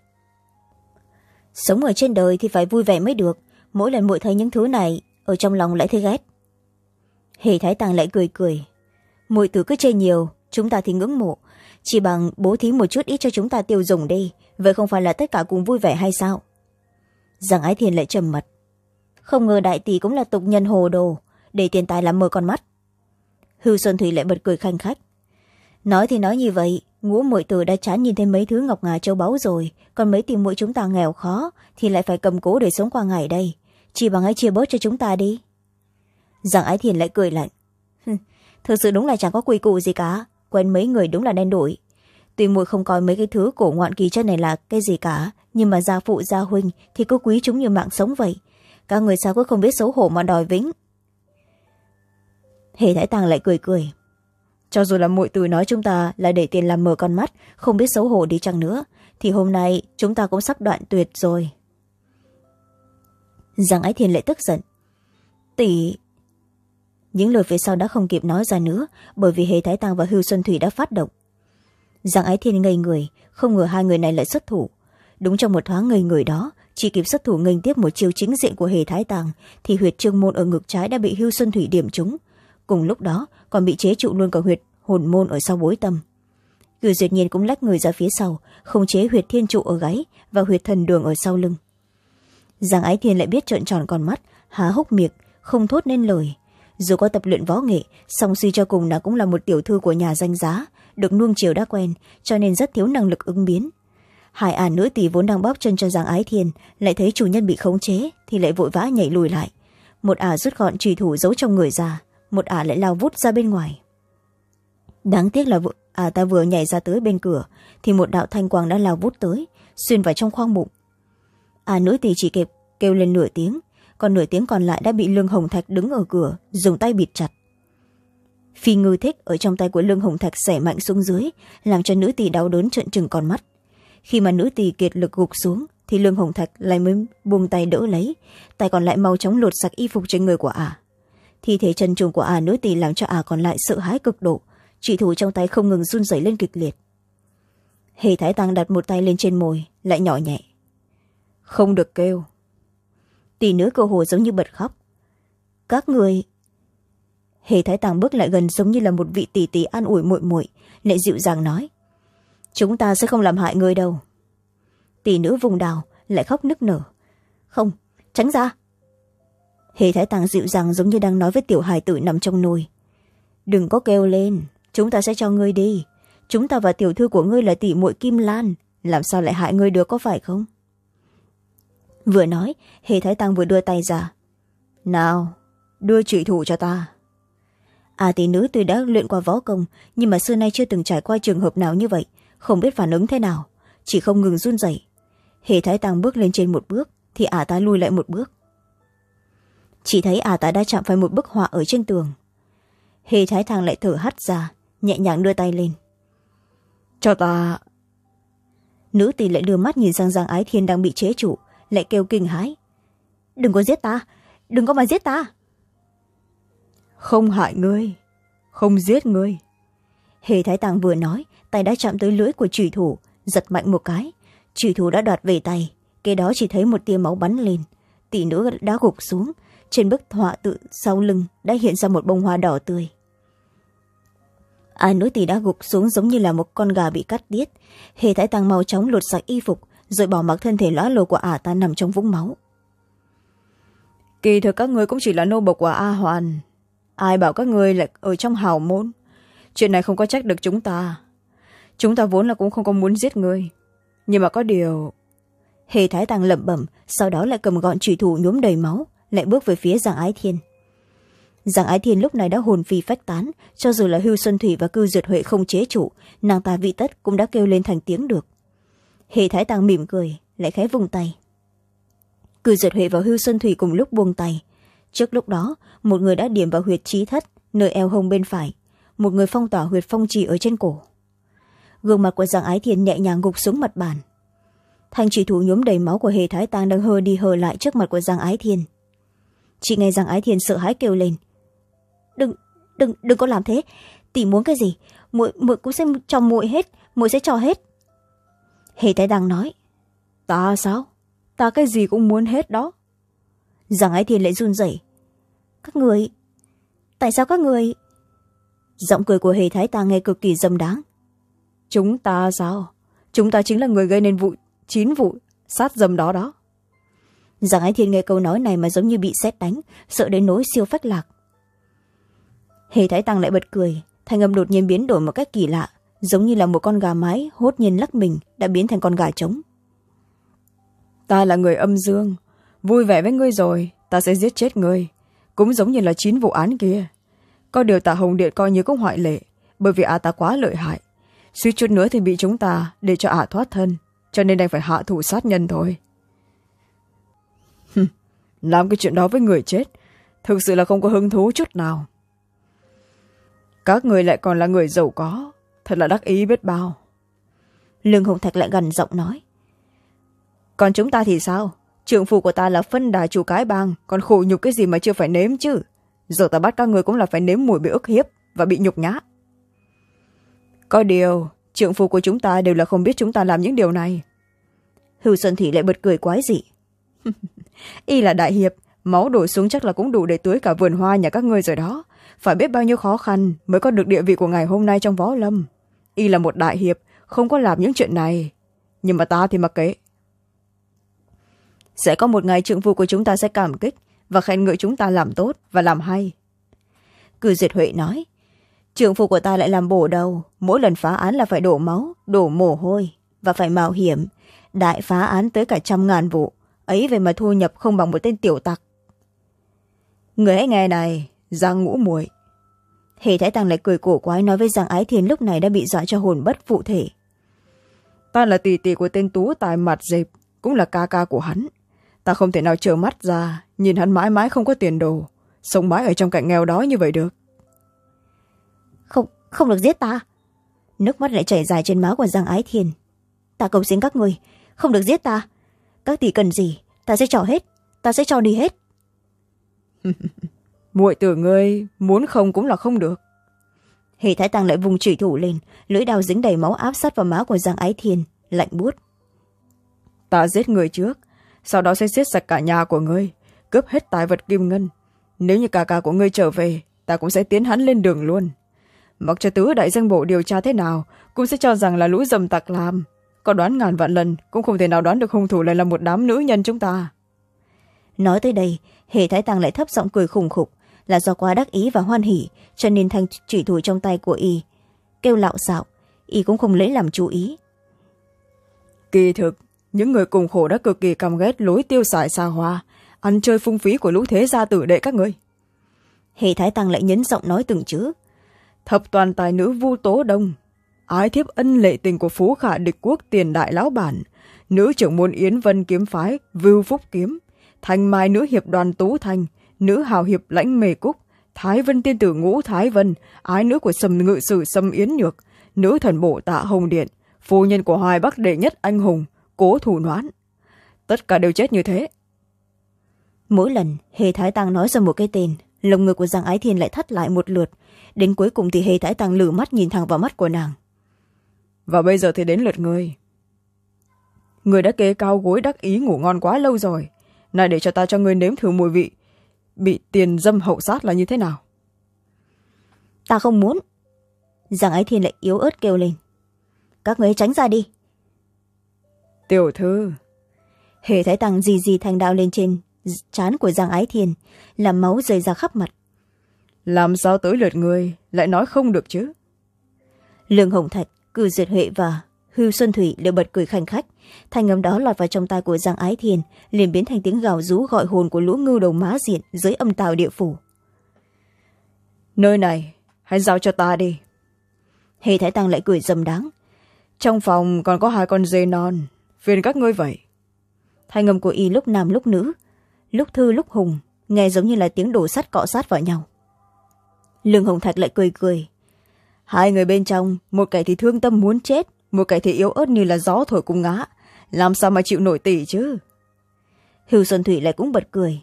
Sống ở trên đời thì phải vui vẻ mới được. Mỗi lần muội thấy những thứ này, ở trong lòng lại thấy ghét. Hề thái tàng lại cười cười. Muội tử cứ chê nhiều, chúng ta thì ngưỡng mộ. Chỉ bằng bố thí một chút ít cho chúng ta tiêu dùng đi, vậy không phải là tất cả cùng vui vẻ hay sao? Giang ái thiên lại trầm mật không ngờ đại tỷ cũng là tục nhân hồ đồ, để tiền tài làm mờ con mắt. Hư xuân thủy lại bật cười khanh khách. Nói thì nói như vậy, ngũ muội tử đã chán nhìn thấy mấy thứ ngọc ngà châu báu rồi, còn mấy tìm muội chúng ta nghèo khó, thì lại phải cầm cố để sống qua ngày đây. Chỉ bằng ấy chia bớt cho chúng ta đi. Giảng ái thiền lại cười lạnh. Thực sự đúng là chẳng có quy củ gì cả, quen mấy người đúng là đen đủi. Tuy muội không coi mấy cái thứ cổ ngoạn kỳ chân này là cái gì cả, nhưng mà gia phụ, gia huynh thì cứ quý chúng như mạng sống vậy các người sao có không biết xấu hổ mà đòi vĩnh? Hề thái tàng lại cười cười. Cho dù là muội từ nói chúng ta là để tiền làm mở con mắt, không biết xấu hổ đi chăng nữa, thì hôm nay chúng ta cũng sắp đoạn tuyệt rồi. Giang ái thiên lại tức giận. Tỷ, những lời phía sau đã không kịp nói ra nữa, bởi vì hề thái tăng và hưu xuân thủy đã phát động. Giang ái thiên ngây người, không ngờ hai người này lại xuất thủ. Đúng trong một thoáng ngây người đó chỉ kịp xuất thủ nghênh tiếp một chiêu chính diện của hề thái tàng, thì huyệt trương môn ở ngực trái đã bị hưu xuân thủy điểm trúng. Cùng lúc đó, còn bị chế trụ luôn cả huyệt hồn môn ở sau bối tâm. Cử duyệt nhiên cũng lách người ra phía sau, không chế huyệt thiên trụ ở gáy và huyệt thần đường ở sau lưng. Giang ái thiên lại biết trợn tròn con mắt, há hốc miệng, không thốt nên lời. Dù có tập luyện võ nghệ, song suy cho cùng là cũng là một tiểu thư của nhà danh giá, được nuông chiều đã quen, cho nên rất thiếu năng lực ứng biến hai ả nữ tỷ vốn đang bóp chân cho giang ái thiên, lại thấy chủ nhân bị khống chế thì lại vội vã nhảy lùi lại. Một ả rút gọn trùy thủ giấu trong người ra, một ả lại lao vút ra bên ngoài. Đáng tiếc là ả à, ta vừa nhảy ra tới bên cửa, thì một đạo thanh quang đã lao vút tới, xuyên vào trong khoang bụng. Ả nữ tỷ chỉ kịp kêu lên nửa tiếng, còn nửa tiếng còn lại đã bị lương hồng thạch đứng ở cửa, dùng tay bịt chặt. Phi ngư thích ở trong tay của lương hồng thạch xẻ mạnh xuống dưới, làm cho nữ tỷ đau đớn trợn trừng con mắt khi mà nữ tỳ kiệt lực gục xuống, thì lương hồng thạch lại mới buông tay đỡ lấy, tay còn lại mau chóng lột sạch y phục trên người của ả. Thi thể chân trùng của ả nữ tỳ làm cho ả còn lại sợ hãi cực độ chị thủ trong tay không ngừng run rẩy lên kịch liệt. Hề thái tăng đặt một tay lên trên môi, lại nhỏ nhẹ. Không được kêu. Tỷ nữ cơ hồ giống như bật khóc. Các người hề thái tàng bước lại gần giống như là một vị tỷ tỷ an ủi muội muội, lại dịu dàng nói chúng ta sẽ không làm hại người đâu. Tỷ nữ vùng đào lại khóc nức nở. Không, tránh ra. Hề thái tàng dịu dàng giống như đang nói với tiểu hài tử nằm trong nồi. Đừng có kêu lên, chúng ta sẽ cho ngươi đi. Chúng ta và tiểu thư của ngươi là tỷ muội kim lan, làm sao lại hại ngươi được có phải không? Vừa nói, hề thái tăng vừa đưa tay ra. Nào, đưa trụy thủ cho ta. À tỷ nữ tuy đã luyện qua võ công, nhưng mà xưa nay chưa từng trải qua trường hợp nào như vậy không biết phản ứng thế nào chỉ không ngừng run rẩy. Hề thái tăng bước lên trên một bước thì ả ta lui lại một bước. Chỉ thấy ả ta đã chạm phải một bức họa ở trên tường. Hề thái thang lại thở hắt ra nhẹ nhàng đưa tay lên. Cho ta. Nữ tỷ lại đưa mắt nhìn sang giang ái thiên đang bị chế trụ lại kêu kinh hãi. Đừng có giết ta đừng có mà giết ta. Không hại ngươi không giết ngươi hề thái tàng vừa nói, tay đã chạm tới lưỡi của trùy thủ, giật mạnh một cái. Trùy thủ đã đoạt về tay, kế đó chỉ thấy một tia máu bắn lên. Tỷ nữ đã gục xuống, trên bức họa tự sau lưng đã hiện ra một bông hoa đỏ tươi. Ai nữ tỷ đã gục xuống giống như là một con gà bị cắt tiết hề thái Tàng mau chóng lột sạch y phục, rồi bỏ mặc thân thể lõa lồ của ả ta nằm trong vũng máu. Kỳ thực các người cũng chỉ là nô bộc của a hoàn. Ai bảo các người lại ở trong hào môn? Chuyện này không có trách được chúng ta. Chúng ta vốn là cũng không có muốn giết người. Nhưng mà có điều, hề thái tăng lẩm bẩm, sau đó lại cầm gọn trùy thủ nhuốm đầy máu, lại bước về phía giang ái thiên. Giang ái thiên lúc này đã hồn phi phách tán, cho dù là hưu xuân thủy và cư duyệt huệ không chế chủ, nàng ta vị tất cũng đã kêu lên thành tiếng được. Hề thái tăng mỉm cười, lại khẽ vùng tay. Cư duyệt huệ và hưu xuân thủy cùng lúc buông tay. Trước lúc đó, một người đã điểm vào huyệt trí thất, nơi eo hông bên phải một người phong tỏa huyệt phong trì ở trên cổ. Gương mặt của giang ái thiên nhẹ nhàng gục xuống mặt bàn. Thanh chỉ thủ nhuốm đầy máu của hề thái tang đang hơ đi hơ lại trước mặt của giang ái thiên. Chị nghe giang ái thiên sợ hãi kêu lên. Đừng đừng đừng có làm thế. Tỷ muốn cái gì? Muội muội cũng sẽ cho muội hết, muội sẽ cho hết. Hề thái đang nói, ta sao? Ta cái gì cũng muốn hết đó. Giang ái thiên lại run rẩy, các người, tại sao các người giọng cười của hề thái ta nghe cực kỳ dâm đáng. Chúng ta sao? Chúng ta chính là người gây nên vụ chín vụ sát dâm đó đó. Giang ái thiên nghe câu nói này mà giống như bị xét đánh sợ đến nỗi siêu phách lạc. Hề thái tăng lại bật cười thanh âm đột nhiên biến đổi một cách kỳ lạ giống như là một con gà mái hốt nhiên lắc mình đã biến thành con gà trống. Ta là người âm dương vui vẻ với ngươi rồi ta sẽ giết chết ngươi cũng giống như là chín vụ án kia có điều tạ hồng điện coi như cũng hoại lệ, bởi vì ả ta quá lợi hại. Suýt chút nữa thì bị chúng ta để cho ả thoát thân, cho nên đành phải hạ thủ sát nhân thôi. Làm cái chuyện đó với người chết, thực sự là không có hứng thú chút nào. Các người lại còn là người giàu có, thật là đắc ý biết bao. Lương hồng thạch lại gần giọng nói. Còn chúng ta thì sao? Trưởng phụ của ta là phân đà chủ cái bang, còn khổ nhục cái gì mà chưa phải nếm chứ? Giờ ta bắt các người cũng là phải nếm mùi bị ức hiếp và bị nhục nhã. Có điều trưởng phụ của chúng ta đều là không biết chúng ta làm những điều này. Hưu xuân thị lại bật cười quái dị. *laughs* Y là đại hiệp, máu đổ xuống chắc là cũng đủ để tưới cả vườn hoa nhà các ngươi rồi đó. Phải biết bao nhiêu khó khăn mới có được địa vị của ngày hôm nay trong võ lâm. Y là một đại hiệp, không có làm những chuyện này. Nhưng mà ta thì mặc kệ. Sẽ có một ngày trượng phu của chúng ta sẽ cảm kích và khen ngợi chúng ta làm tốt và làm hay. Cử diệt huệ nói, trường phụ của ta lại làm bổ đầu, mỗi lần phá án là phải đổ máu, đổ mồ hôi và phải mạo hiểm. Đại phá án tới cả trăm ngàn vụ, ấy về mà thu nhập không bằng một tên tiểu tặc. Người hãy nghe này giang ngũ muội. Hề thái tăng lại cười cổ quái nói với giang ái thiên lúc này đã bị dọa cho hồn bất phụ thể. Ta là tỷ tỷ của tên tú tài mặt dịp cũng là ca ca của hắn ta không thể nào trơ mắt ra nhìn hắn mãi mãi không có tiền đồ sống mãi ở trong cạnh nghèo đó như vậy được. Không không được giết ta. Nước mắt lại chảy dài trên má của giang ái thiên. Ta cầu xin các người không được giết ta. Các tỷ cần gì ta sẽ cho hết ta sẽ cho đi hết. *laughs* Muội tử ngươi muốn không cũng là không được. Hề thái tăng lại vùng chửi thủ lên lưỡi đao dính đầy máu áp sát vào má của giang ái thiên lạnh buốt. Ta giết người trước sau đó sẽ giết sạch cả nhà của ngươi cướp hết tài vật kim ngân. Nếu như ca ca của ngươi trở về ta cũng sẽ tiến hắn lên đường luôn. Mặc cho tứ đại danh bộ điều tra thế nào cũng sẽ cho rằng là lũ dầm tặc làm. Có đoán ngàn vạn lần cũng không thể nào đoán được hung thủ lại là một đám nữ nhân chúng ta. Nói tới đây hề thái tăng lại thấp giọng cười khủng khục là do quá đắc ý và hoan hỉ cho nên thanh chỉ thủ trong tay của y kêu lạo xạo y cũng không lấy làm chú ý. Kỳ thực những người cùng khổ đã cực kỳ căm ghét lối tiêu xài xa hoa. Ăn chơi phung phí của lũ thế gia tử đệ các ngươi. Hề thái tăng lại nhấn giọng nói từng chữ. Thập toàn tài nữ vu tố đông ái thiếp ân lệ tình của phú khả địch quốc tiền đại lão bản nữ trưởng môn yến vân kiếm phái vưu phúc kiếm thành mai nữ hiệp đoàn tú thanh nữ hào hiệp lãnh mề cúc thái vân tiên tử ngũ thái vân ái nữ của sầm ngự sử sâm yến nhược nữ thần bộ tạ hồng điện phu nhân của hoài bắc đệ nhất anh hùng cố thủ noãn tất cả đều chết như thế. Mỗi lần hề thái tăng nói ra một cái tên lồng ngực của giang ái thiên lại thắt lại một lượt. Đến cuối cùng thì hề thái tăng lử mắt nhìn thẳng vào mắt của nàng. Và bây giờ thì đến lượt ngươi. Người đã kê cao gối đắc ý ngủ ngon quá lâu rồi. Này để cho ta cho ngươi nếm thử mùi vị. Bị tiền dâm hậu sát là như thế nào? Ta không muốn. Giang ái thiên lại yếu ớt kêu lên. Các người tránh ra đi tiểu thư. Hề thái tăng gì gì thành đạo lên trên trán của giang ái thiên làm máu rơi ra khắp mặt. Làm sao tới lượt người lại nói không được chứ? Lương hồng thạch cử diệt huệ và hưu xuân thủy đều bật cười khanh khách. Thanh âm đó lọt vào trong tai của giang ái thiên liền biến thành tiếng gào rú gọi hồn của lũ ngưu đầu má diện dưới âm tào địa phủ. Nơi này hãy giao cho ta đi. Hề thái tăng lại cười dầm đáng. Trong phòng còn có hai con dê non phiền các ngươi vậy? Thanh âm của y lúc nam lúc nữ lúc thư lúc hùng nghe giống như là tiếng đổ sắt cọ sát vào nhau. Lương hồng thạch lại cười cười. Hai người bên trong một kẻ thì thương tâm muốn chết một kẻ thì yếu ớt như là gió thổi cùng ngã. Làm sao mà chịu nổi tỷ chứ? Hưu xuân thủy lại cũng bật cười.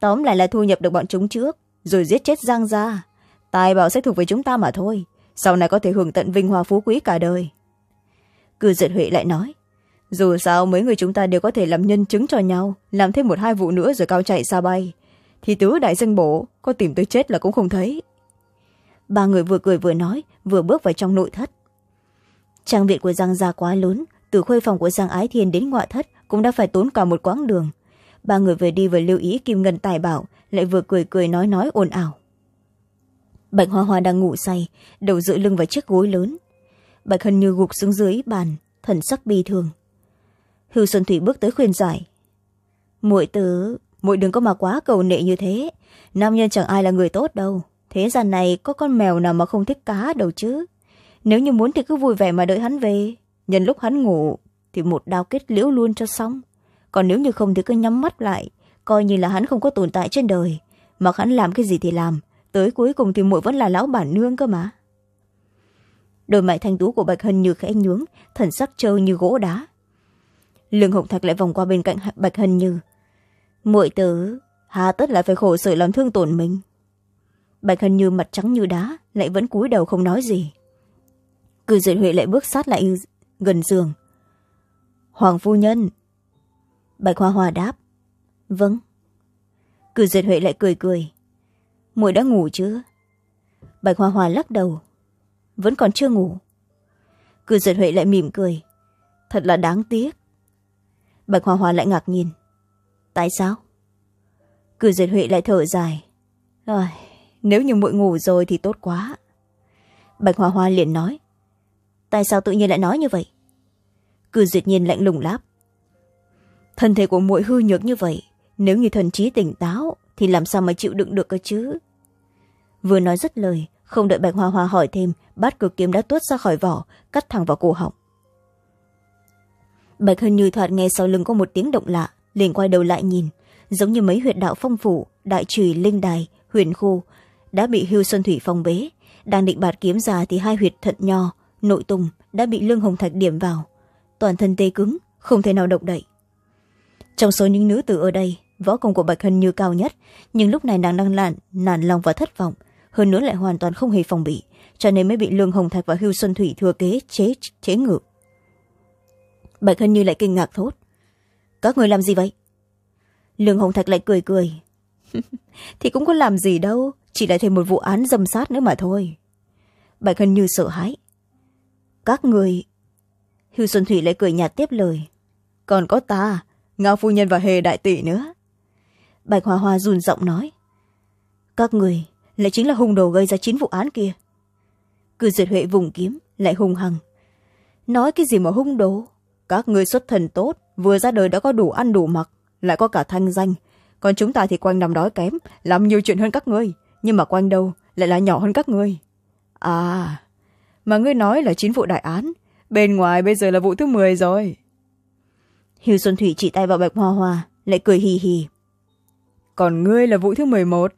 Tóm lại là thu nhập được bọn chúng trước rồi giết chết giang gia, tài bảo sẽ thuộc về chúng ta mà thôi sau này có thể hưởng tận vinh hoa phú quý cả đời. Cư diệt huệ lại nói dù sao mấy người chúng ta đều có thể làm nhân chứng cho nhau, làm thêm một hai vụ nữa rồi cao chạy xa bay. Thì tứ đại danh bổ, có tìm tới chết là cũng không thấy. Ba người vừa cười vừa nói, vừa bước vào trong nội thất. Trang viện của giang gia quá lớn, từ khuê phòng của giang ái thiên đến ngoại thất cũng đã phải tốn cả một quãng đường. Ba người vừa đi vừa lưu ý kim ngân tài bảo, lại vừa cười cười nói nói ồn ào. Bạch hoa hoa đang ngủ say, đầu dựa lưng vào chiếc gối lớn. Bạch hân như gục xuống dưới bàn, thần sắc bi thương. Hư xuân thủy bước tới khuyên giải. Muội tử, muội đừng có mà quá cầu nệ như thế. Nam nhân chẳng ai là người tốt đâu. Thế gian này có con mèo nào mà không thích cá đâu chứ? Nếu như muốn thì cứ vui vẻ mà đợi hắn về. Nhân lúc hắn ngủ thì một đao kết liễu luôn cho xong. Còn nếu như không thì cứ nhắm mắt lại coi như là hắn không có tồn tại trên đời. Mặc hắn làm cái gì thì làm tới cuối cùng thì muội vẫn là lão bản nương cơ mà. Đôi mày thanh tú của bạch hân như khẽ nhướng thần sắc trơ như gỗ đá lương hồng thạch lại vòng qua bên cạnh bạch hân như, muội tử, hà tất lại phải khổ sở làm thương tổn mình. Bạch hân như mặt trắng như đá, lại vẫn cúi đầu không nói gì. Cư duyệt huệ lại bước sát lại gần giường. Hoàng phu nhân. Bạch hoa hoa đáp vâng. Cử duyệt huệ lại cười cười, muội đã ngủ chưa? Bạch hoa hoa lắc đầu, vẫn còn chưa ngủ. Cư duyệt huệ lại mỉm cười, thật là đáng tiếc bạch hoa hoa lại ngạc nhiên. Tại sao? Cử duyệt huệ lại thở dài. Rồi nếu như muội ngủ rồi thì tốt quá. Bạch hoa hoa liền nói. Tại sao tự nhiên lại nói như vậy? Cử duyệt nhiên lạnh lùng láp thân thể của muội hư nhược như vậy, nếu như thần trí tỉnh táo thì làm sao mà chịu đựng được cơ chứ? Vừa nói dứt lời, không đợi bạch hoa hoa hỏi thêm, bát cực kiếm đã tuốt ra khỏi vỏ, cắt thẳng vào cổ họng bạch hân như thoạt nghe sau lưng có một tiếng động lạ, liền quay đầu lại nhìn. Giống như mấy huyện đạo phong phủ, đại trùy linh đài, huyền khu, đã bị hưu xuân thủy phong bế. Đang định bạt kiếm ra thì hai huyệt thận nho, nội tùng đã bị lương hồng thạch điểm vào. Toàn thân tê cứng, không thể nào động đậy. Trong số những nữ tử ở đây, võ công của bạch hân như cao nhất, nhưng lúc này nàng đang lạn, nản lòng và thất vọng, hơn nữa lại hoàn toàn không hề phòng bị, cho nên mới bị lương hồng thạch và hưu xuân thủy thừa kế, chế chế ngự bạch hân như lại kinh ngạc thốt. Các người làm gì vậy? Lương hồng thạch lại cười cười. *laughs* Thì cũng có làm gì đâu, chỉ là thêm một vụ án dâm sát nữa mà thôi. Bạch hân như sợ hãi. Các người hưu xuân thủy lại cười nhạt tiếp lời. Còn có ta, ngao phu nhân và hề đại tỷ nữa. Bạch hoa hoa run giọng nói. Các người, lại chính là hung đồ gây ra chín vụ án kia. Cư duyệt huệ vùng kiếm, lại hung hăng. Nói cái gì mà hung đồ? Các người xuất thần tốt vừa ra đời đã có đủ ăn đủ mặc lại có cả thanh danh. Còn chúng ta thì quanh nằm đói kém làm nhiều chuyện hơn các ngươi nhưng mà quanh đâu lại là nhỏ hơn các ngươi? À mà ngươi nói là chín vụ đại án bên ngoài bây giờ là vụ thứ mười rồi. Hiêu xuân thủy chỉ tay vào bạch hoa hoa lại cười hì hì. Còn ngươi là vụ thứ mười một.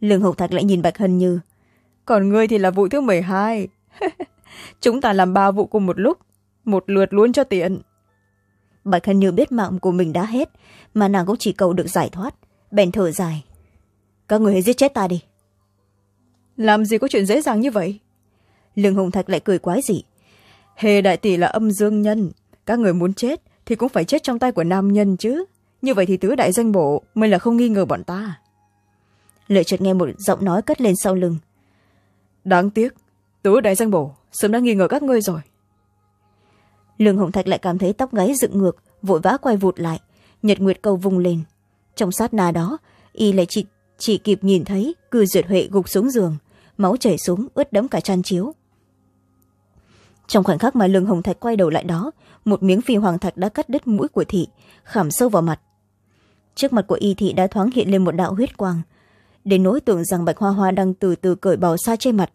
Lương hồng thạch lại nhìn bạch hân như. Còn ngươi thì là vụ thứ mười hai. *laughs* Chúng ta làm ba vụ cùng một lúc một lượt luôn cho tiện bạch hân như biết mạng của mình đã hết mà nàng cũng chỉ cầu được giải thoát. Bèn thở dài. Các người hãy giết chết ta đi. Làm gì có chuyện dễ dàng như vậy? Lương hồng thạch lại cười quái dị. Hề đại tỷ là âm dương nhân. Các người muốn chết thì cũng phải chết trong tay của nam nhân chứ. Như vậy thì tứ đại danh bộ mới là không nghi ngờ bọn ta. Lợi chợt nghe một giọng nói cất lên sau lưng. Đáng tiếc tứ đại danh bổ sớm đã nghi ngờ các ngươi rồi lương hồng thạch lại cảm thấy tóc gáy dựng ngược vội vã quay vụt lại. Nhật nguyệt cầu vùng lên. Trong sát na đó y lại chỉ, chỉ kịp nhìn thấy cư duyệt huệ gục xuống giường máu chảy xuống ướt đẫm cả chăn chiếu. Trong khoảnh khắc mà lương hồng thạch quay đầu lại đó một miếng phi hoàng thạch đã cắt đứt mũi của thị khảm sâu vào mặt. Trước mặt của y thị đã thoáng hiện lên một đạo huyết quang. Đến nỗi tưởng rằng bạch hoa hoa đang từ từ cởi bào xa trên mặt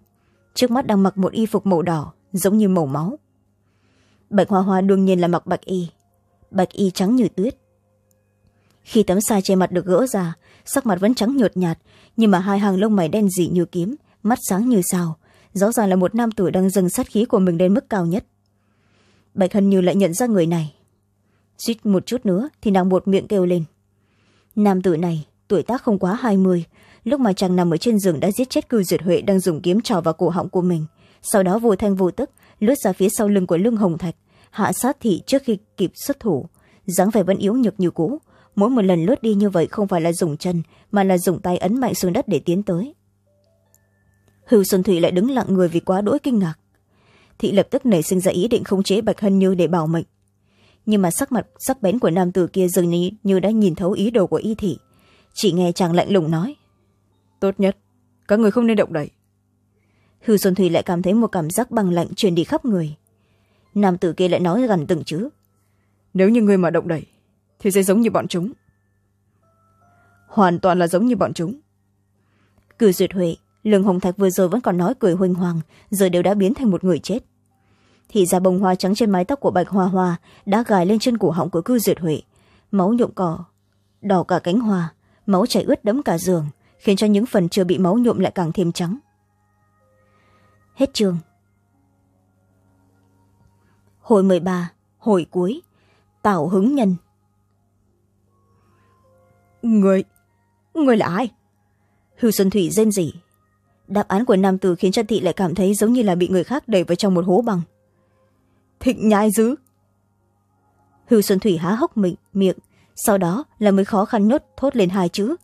trước mắt đang mặc một y phục màu đỏ giống như màu máu bạch hoa hoa đương nhiên là mặc bạch y. Bạch y trắng như tuyết. Khi tấm sa che mặt được gỡ ra, sắc mặt vẫn trắng nhợt nhạt, nhưng mà hai hàng lông mày đen dị như kiếm, mắt sáng như sao. Rõ ràng là một nam tử đang dâng sát khí của mình đến mức cao nhất. Bạch hân như lại nhận ra người này. Suýt một chút nữa thì nàng một miệng kêu lên. Nam tử này, tuổi tác không quá hai mươi, lúc mà chàng nằm ở trên giường đã giết chết cư duyệt huệ đang dùng kiếm trò vào cổ họng của mình. Sau đó vô thanh vô tức lướt ra phía sau lưng của lưng hồng thạch. Hạ sát thị trước khi kịp xuất thủ dáng vẻ vẫn yếu nhược như cũ. Mỗi một lần lướt đi như vậy không phải là dùng chân mà là dùng tay ấn mạnh xuống đất để tiến tới. Hưu xuân Thụy lại đứng lặng người vì quá đỗi kinh ngạc. Thị lập tức nảy sinh ra ý định khống chế bạch hân như để bảo mệnh. Nhưng mà sắc mặt sắc bén của nam tử kia dường như, như đã nhìn thấu ý đồ của y thị. Chỉ nghe chàng lạnh lùng nói tốt nhất các người không nên động đậy hư xuân thủy lại cảm thấy một cảm giác bằng lạnh truyền đi khắp người. Nam tử kia lại nói gần từng chữ. Nếu như người mà động đậy thì sẽ giống như bọn chúng. Hoàn toàn là giống như bọn chúng. Cử duyệt huệ lương hồng thạch vừa rồi vẫn còn nói cười huỳnh hoàng giờ đều đã biến thành một người chết. Thì ra bông hoa trắng trên mái tóc của bạch hoa hoa đã gài lên chân cổ họng của cư duyệt huệ. Máu nhuộm cỏ đỏ cả cánh hoa máu chảy ướt đẫm cả giường khiến cho những phần chưa bị máu nhuộm lại càng thêm trắng hết chương. Hồi mười ba hồi cuối. Tào hứng nhân. Người người là ai? Hưu xuân thủy rên rỉ. Đáp án của nam tử khiến cho thị lại cảm thấy giống như là bị người khác đẩy vào trong một hố bằng. Thịnh nhai dứ hưu xuân thủy há hốc miệng miệng sau đó là mới khó khăn nhốt thốt lên hai chữ.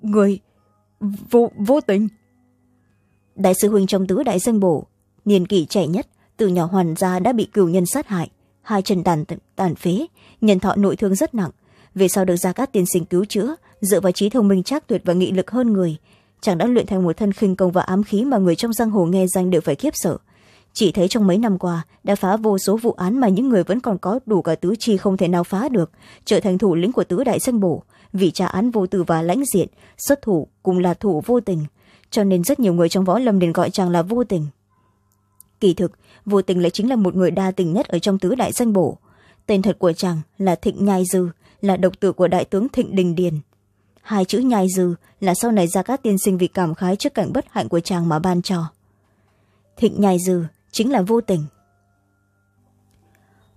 Người vô vô tình đại sư huynh trong tứ đại danh bổ. Niên kỷ trẻ nhất, từ nhỏ hoàn gia đã bị cửu nhân sát hại. Hai chân tàn tàn phế, nhân thọ nội thương rất nặng. Về sau được gia các tiên sinh cứu chữa, dựa vào trí thông minh trác tuyệt và nghị lực hơn người. Chàng đã luyện thành một thân khinh công và ám khí mà người trong giang hồ nghe danh đều phải khiếp sợ. Chỉ thấy trong mấy năm qua, đã phá vô số vụ án mà những người vẫn còn có đủ cả tứ chi không thể nào phá được, trở thành thủ lĩnh của tứ đại danh bổ. Vì trả án vô tử và lãnh diện, xuất thủ cùng là thủ vô tình cho nên rất nhiều người trong võ lâm liền gọi chàng là vô tình. Kỳ thực vô tình lại chính là một người đa tình nhất ở trong tứ đại danh bổ. Tên thật của chàng là thịnh nhai dư, là độc tử của đại tướng thịnh đình điền. Hai chữ nhai dư là sau này ra các tiên sinh vì cảm khái trước cảnh bất hạnh của chàng mà ban cho. Thịnh nhai dư chính là vô tình.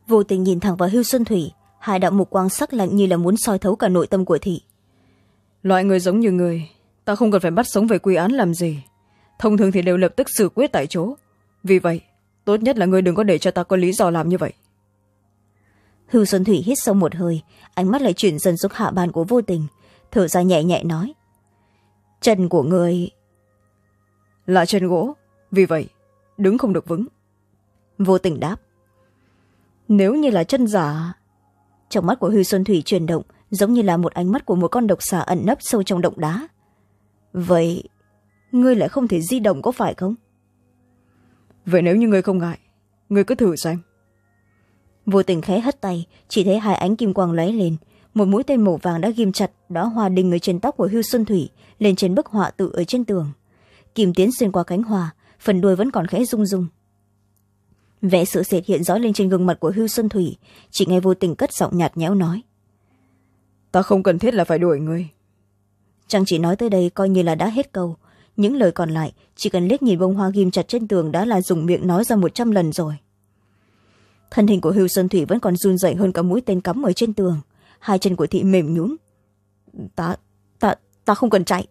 Vô tình nhìn thẳng vào hưu xuân thủy, hai đạo mục quang sắc lạnh như là muốn soi thấu cả nội tâm của thị. Loại người giống như người ta không cần phải bắt sống về quy án làm gì. Thông thường thì đều lập tức xử quyết tại chỗ. Vì vậy tốt nhất là người đừng có để cho ta có lý do làm như vậy. Hưu xuân thủy hít sâu một hơi ánh mắt lại chuyển dần xuống hạ bàn của vô tình thở ra nhẹ nhẹ nói. Chân của người là chân gỗ vì vậy đứng không được vững. Vô tình đáp. Nếu như là chân giả trong mắt của hư xuân thủy chuyển động giống như là một ánh mắt của một con độc xà ẩn nấp sâu trong động đá vậy ngươi lại không thể di động có phải không? Vậy nếu như ngươi không ngại ngươi cứ thử xem. Vô tình khẽ hất tay chỉ thấy hai ánh kim quang lóe lên. Một mũi tên màu vàng đã ghim chặt đã hòa đình ở trên tóc của hưu xuân thủy lên trên bức họa tự ở trên tường. Kim tiến xuyên qua cánh hòa phần đuôi vẫn còn khẽ rung rung. Vẽ sự sệt hiện rõ lên trên gương mặt của hưu xuân thủy chỉ nghe vô tình cất giọng nhạt nhẽo nói. Ta không cần thiết là phải đuổi người chàng chỉ nói tới đây coi như là đã hết câu. Những lời còn lại chỉ cần liếc nhìn bông hoa ghim chặt trên tường đã là dùng miệng nói ra một trăm lần rồi. Thân hình của hưu sơn thủy vẫn còn run rẩy hơn cả mũi tên cắm ở trên tường. Hai chân của thị mềm nhún ta ta ta không cần chạy.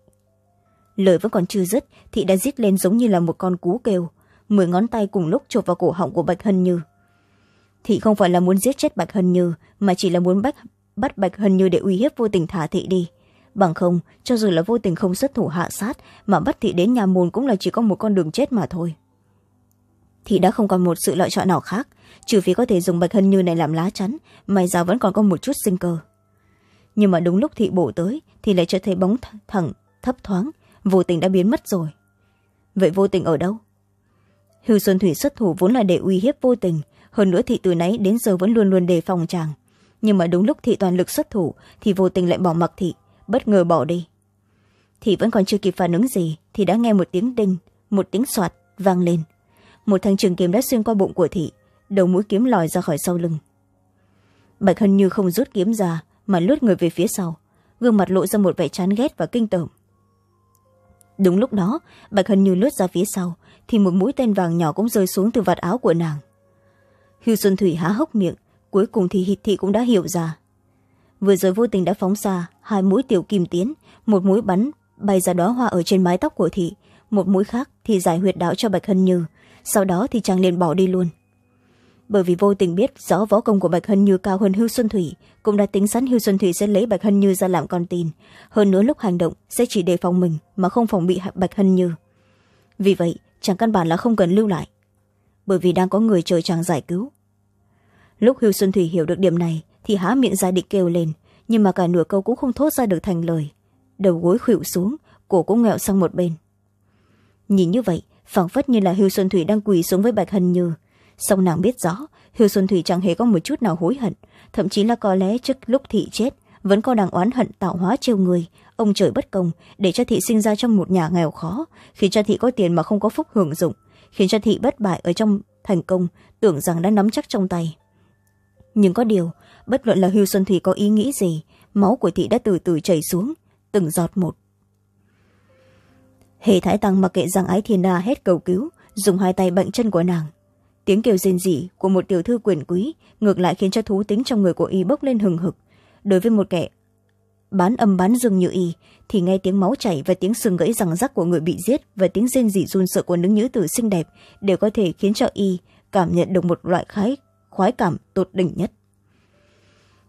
Lời vẫn còn chưa dứt thị đã rít lên giống như là một con cú kêu. Mười ngón tay cùng lúc chộp vào cổ họng của bạch hân như. Thị không phải là muốn giết chết bạch hân như mà chỉ là muốn bắt, bắt bạch hân như để uy hiếp vô tình thả thị đi bằng không, cho dù là vô tình không xuất thủ hạ sát, mà bắt thị đến nhà môn cũng là chỉ có một con đường chết mà thôi. Thị đã không còn một sự lựa chọn nào khác, trừ phi có thể dùng bạch hân như này làm lá chắn, may ra vẫn còn có một chút sinh cơ. Nhưng mà đúng lúc thị bổ tới, thì lại chợt thấy bóng thẳng, thấp thoáng, vô tình đã biến mất rồi. Vậy vô tình ở đâu? Hưu xuân thủy xuất thủ vốn là để uy hiếp vô tình, hơn nữa thị từ nãy đến giờ vẫn luôn luôn đề phòng chàng. Nhưng mà đúng lúc thị toàn lực xuất thủ, thì vô tình lại bỏ mặc thị bất ngờ bỏ đi. Thị vẫn còn chưa kịp phản ứng gì, thì đã nghe một tiếng đinh, một tiếng soạt vang lên. Một thanh trường kiếm đã xuyên qua bụng của thị, đầu mũi kiếm lòi ra khỏi sau lưng. Bạch hân như không rút kiếm ra, mà lướt người về phía sau. Gương mặt lộ ra một vẻ chán ghét và kinh tởm. Đúng lúc đó, bạch hân như lướt ra phía sau, thì một mũi tên vàng nhỏ cũng rơi xuống từ vạt áo của nàng. Hưu xuân thủy há hốc miệng, cuối cùng thì hít thị cũng đã hiểu ra vừa rồi vô tình đã phóng xa hai mũi tiểu kim tiến, một mũi bắn bay ra đó hoa ở trên mái tóc của thị, một mũi khác thì giải huyệt đạo cho bạch hân như, sau đó thì chàng liền bỏ đi luôn. Bởi vì vô tình biết rõ võ công của bạch hân như cao hơn hưu xuân thủy, cũng đã tính sẵn hưu xuân thủy sẽ lấy bạch hân như ra làm con tin. Hơn nữa lúc hành động sẽ chỉ đề phòng mình mà không phòng bị bạch hân như. Vì vậy, chàng căn bản là không cần lưu lại, bởi vì đang có người chờ chàng giải cứu. Lúc hưu xuân thủy hiểu được điểm này thì há miệng ra định kêu lên, nhưng mà cả nửa câu cũng không thốt ra được thành lời. Đầu gối khuỵu xuống, cổ cũng nghẹo sang một bên. Nhìn như vậy, phảng phất như là hưu xuân thủy đang quỳ xuống với bạch hân như song nàng biết rõ, hưu xuân thủy chẳng hề có một chút nào hối hận, thậm chí là có lẽ trước lúc thị chết, vẫn có đang oán hận tạo hóa trêu người. Ông trời bất công, để cho thị sinh ra trong một nhà nghèo khó, khiến cho thị có tiền mà không có phúc hưởng dụng, khiến cho thị bất bại ở trong thành công, tưởng rằng đã nắm chắc trong tay. Nhưng có điều bất luận là hưu xuân thủy có ý nghĩ gì? Máu của thị đã từ từ chảy xuống, từng giọt một. Hề thái tăng mặc kệ rằng ái thiên đa hết cầu cứu, dùng hai tay bệnh chân của nàng. Tiếng kêu rên rỉ của một tiểu thư quyền quý ngược lại khiến cho thú tính trong người của y bốc lên hừng hực. Đối với một kẻ bán âm bán dương như y, thì nghe tiếng máu chảy và tiếng sừng gãy răng rắc của người bị giết và tiếng rên rỉ run sợ của nữ nhữ tử xinh đẹp đều có thể khiến cho y cảm nhận được một loại khái, khoái cảm tột đỉnh nhất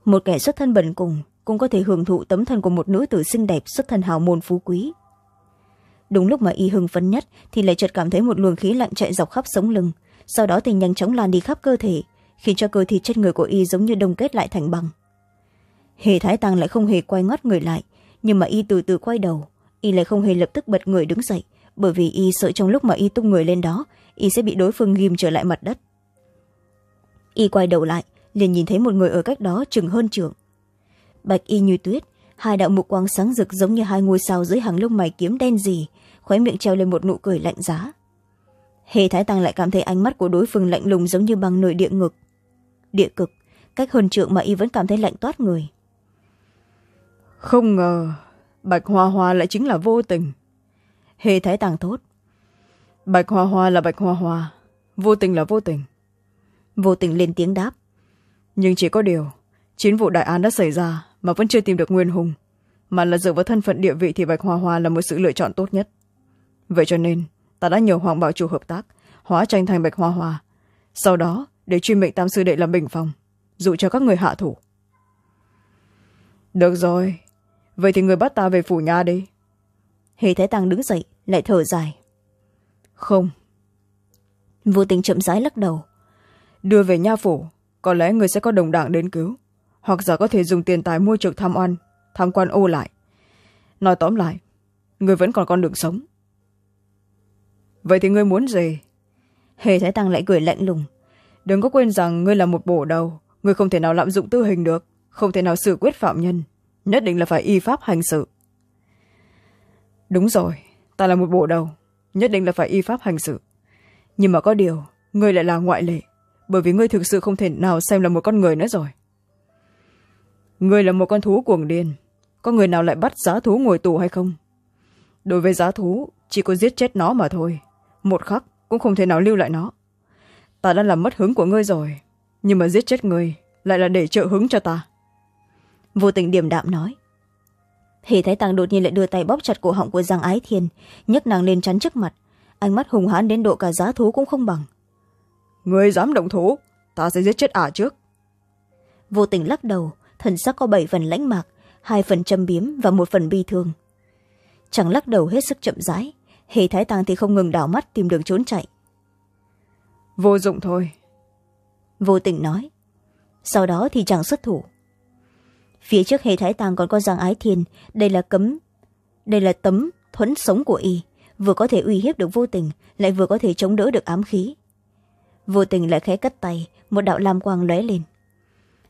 một kẻ xuất thân bần cùng cũng có thể hưởng thụ tấm thân của một nữ tử xinh đẹp xuất thân hào môn phú quý. Đúng lúc mà y hưng phấn nhất thì lại chợt cảm thấy một luồng khí lạnh chạy dọc khắp sống lưng, sau đó thì nhanh chóng lan đi khắp cơ thể, khiến cho cơ thịt trên người của y giống như đông kết lại thành băng. Hề thái tăng lại không hề quay ngót người lại, nhưng mà y từ từ quay đầu, y lại không hề lập tức bật người đứng dậy, bởi vì y sợ trong lúc mà y tung người lên đó, y sẽ bị đối phương ghim trở lại mặt đất. Y quay đầu lại liền nhìn thấy một người ở cách đó chừng hơn trường bạch y như tuyết hai đạo mục quang sáng rực giống như hai ngôi sao dưới hàng lông mày kiếm đen gì khóe miệng treo lên một nụ cười lạnh giá. Hề thái tăng lại cảm thấy ánh mắt của đối phương lạnh lùng giống như băng nơi địa ngực địa cực cách hơn trượng mà y vẫn cảm thấy lạnh toát người. Không ngờ bạch hoa hoa lại chính là vô tình. Hề thái tàng thốt. Bạch hoa hoa là bạch hoa hoa vô tình là vô tình. Vô tình lên tiếng đáp nhưng chỉ có điều chín vụ đại án đã xảy ra mà vẫn chưa tìm được nguyên hùng. Mà là dựa vào thân phận địa vị thì bạch hoa hoa là một sự lựa chọn tốt nhất. Vậy cho nên ta đã nhờ hoàng bảo chủ hợp tác hóa tranh thành bạch hoa hoa sau đó để truy mệnh tam sư đệ làm bình phòng dụ cho các người hạ thủ. Được rồi. Vậy thì người bắt ta về phủ nhà đi. Hề thái tăng đứng dậy lại thở dài. Không. Vô tình chậm rãi lắc đầu. Đưa về nha phủ có lẽ người sẽ có đồng đảng đến cứu. Hoặc giả có thể dùng tiền tài mua trực tham oan tham quan ô lại. Nói tóm lại người vẫn còn con đường sống. Vậy thì ngươi muốn gì? Hề thái tăng lại cười lạnh lùng. Đừng có quên rằng ngươi là một bổ đầu. Ngươi không thể nào lạm dụng tư hình được. Không thể nào xử quyết phạm nhân. Nhất định là phải y pháp hành sự. Đúng rồi ta là một bộ đầu. Nhất định là phải y pháp hành sự. Nhưng mà có điều ngươi lại là ngoại lệ bởi vì ngươi thực sự không thể nào xem là một con người nữa rồi. Ngươi là một con thú cuồng điên. Có người nào lại bắt giá thú ngồi tù hay không? Đối với giá thú, chỉ có giết chết nó mà thôi. Một khắc cũng không thể nào lưu lại nó. Ta đã làm mất hứng của ngươi rồi. Nhưng mà giết chết ngươi lại là để trợ hứng cho ta. Vô tình điềm đạm nói. Hề thái tăng đột nhiên lại đưa tay bóp chặt cổ họng của giang ái thiên, nhấc nàng lên chắn trước mặt. Ánh mắt hùng hãn đến độ cả giá thú cũng không bằng người dám động thú ta sẽ giết chết ả trước. Vô tình lắc đầu thần sắc có bảy phần lãnh mạc hai phần châm biếm và một phần bi thương. Chẳng lắc đầu hết sức chậm rãi hề thái tăng thì không ngừng đảo mắt tìm đường trốn chạy. Vô dụng thôi. Vô tình nói. Sau đó thì chẳng xuất thủ. Phía trước hề thái tàng còn có giang ái thiên đây là cấm đây là tấm thuẫn sống của y vừa có thể uy hiếp được vô tình lại vừa có thể chống đỡ được ám khí vô tình lại khẽ cất tay một đạo lam quang lóe lên.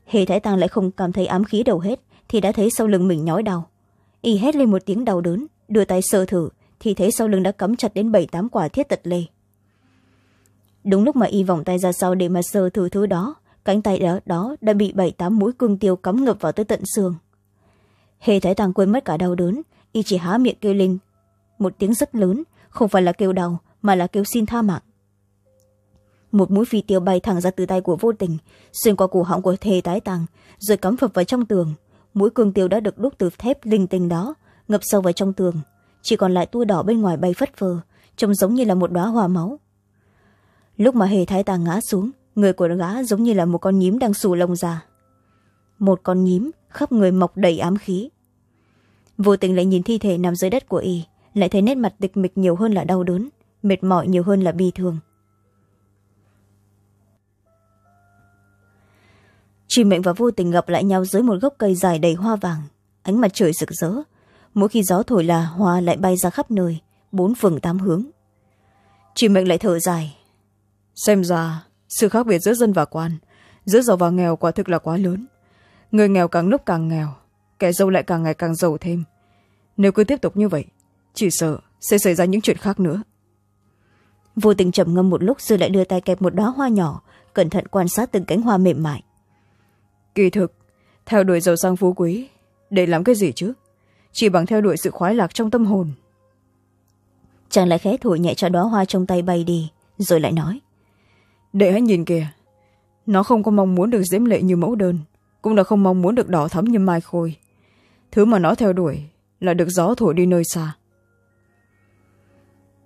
Hề thái tàng lại không cảm thấy ám khí đầu hết thì đã thấy sau lưng mình nhói đau. Y hét lên một tiếng đau đớn đưa tay sơ thử thì thấy sau lưng đã cắm chặt đến bảy tám quả thiết tật lê. Đúng lúc mà y vòng tay ra sau để mà sơ thử thứ đó cánh tay đó, đó đã bị bảy tám mũi cương tiêu cắm ngập vào tới tận xương. Hề thái tăng quên mất cả đau đớn y chỉ há miệng kêu lên một tiếng rất lớn không phải là kêu đau mà là kêu xin tha mạng một mũi phi tiêu bay thẳng ra từ tay của vô tình, xuyên qua cổ họng của thề tái tàng, rồi cắm phập vào trong tường. Mũi cương tiêu đã được đúc từ thép linh tinh đó, ngập sâu vào trong tường. Chỉ còn lại tua đỏ bên ngoài bay phất phơ, trông giống như là một đoá hoa máu. Lúc mà hề thái tàng ngã xuống, người của gã giống như là một con nhím đang xù lông ra. Một con nhím khắp người mọc đầy ám khí. Vô tình lại nhìn thi thể nằm dưới đất của y, lại thấy nét mặt tịch mịch nhiều hơn là đau đớn, mệt mỏi nhiều hơn là bi thương. Chị mệnh và vô tình gặp lại nhau dưới một gốc cây dài đầy hoa vàng. Ánh mặt trời rực rỡ. Mỗi khi gió thổi là hoa lại bay ra khắp nơi bốn phường tám hướng. Chị mệnh lại thở dài. Xem ra sự khác biệt giữa dân và quan giữa giàu và nghèo quả thực là quá lớn. Người nghèo càng lúc càng nghèo kẻ giàu lại càng ngày càng giàu thêm. Nếu cứ tiếp tục như vậy chỉ sợ sẽ xảy ra những chuyện khác nữa. Vô tình trầm ngâm một lúc rồi lại đưa tay kẹp một đóa hoa nhỏ cẩn thận quan sát từng cánh hoa mềm mại kỳ thực theo đuổi giàu sang phú quý để làm cái gì chứ? Chỉ bằng theo đuổi sự khoái lạc trong tâm hồn. Chàng lại khẽ thổi nhẹ cho đóa hoa trong tay bay đi rồi lại nói. Để hãy nhìn kìa nó không có mong muốn được diễm lệ như mẫu đơn cũng là không mong muốn được đỏ thắm như mai khôi. Thứ mà nó theo đuổi là được gió thổi đi nơi xa.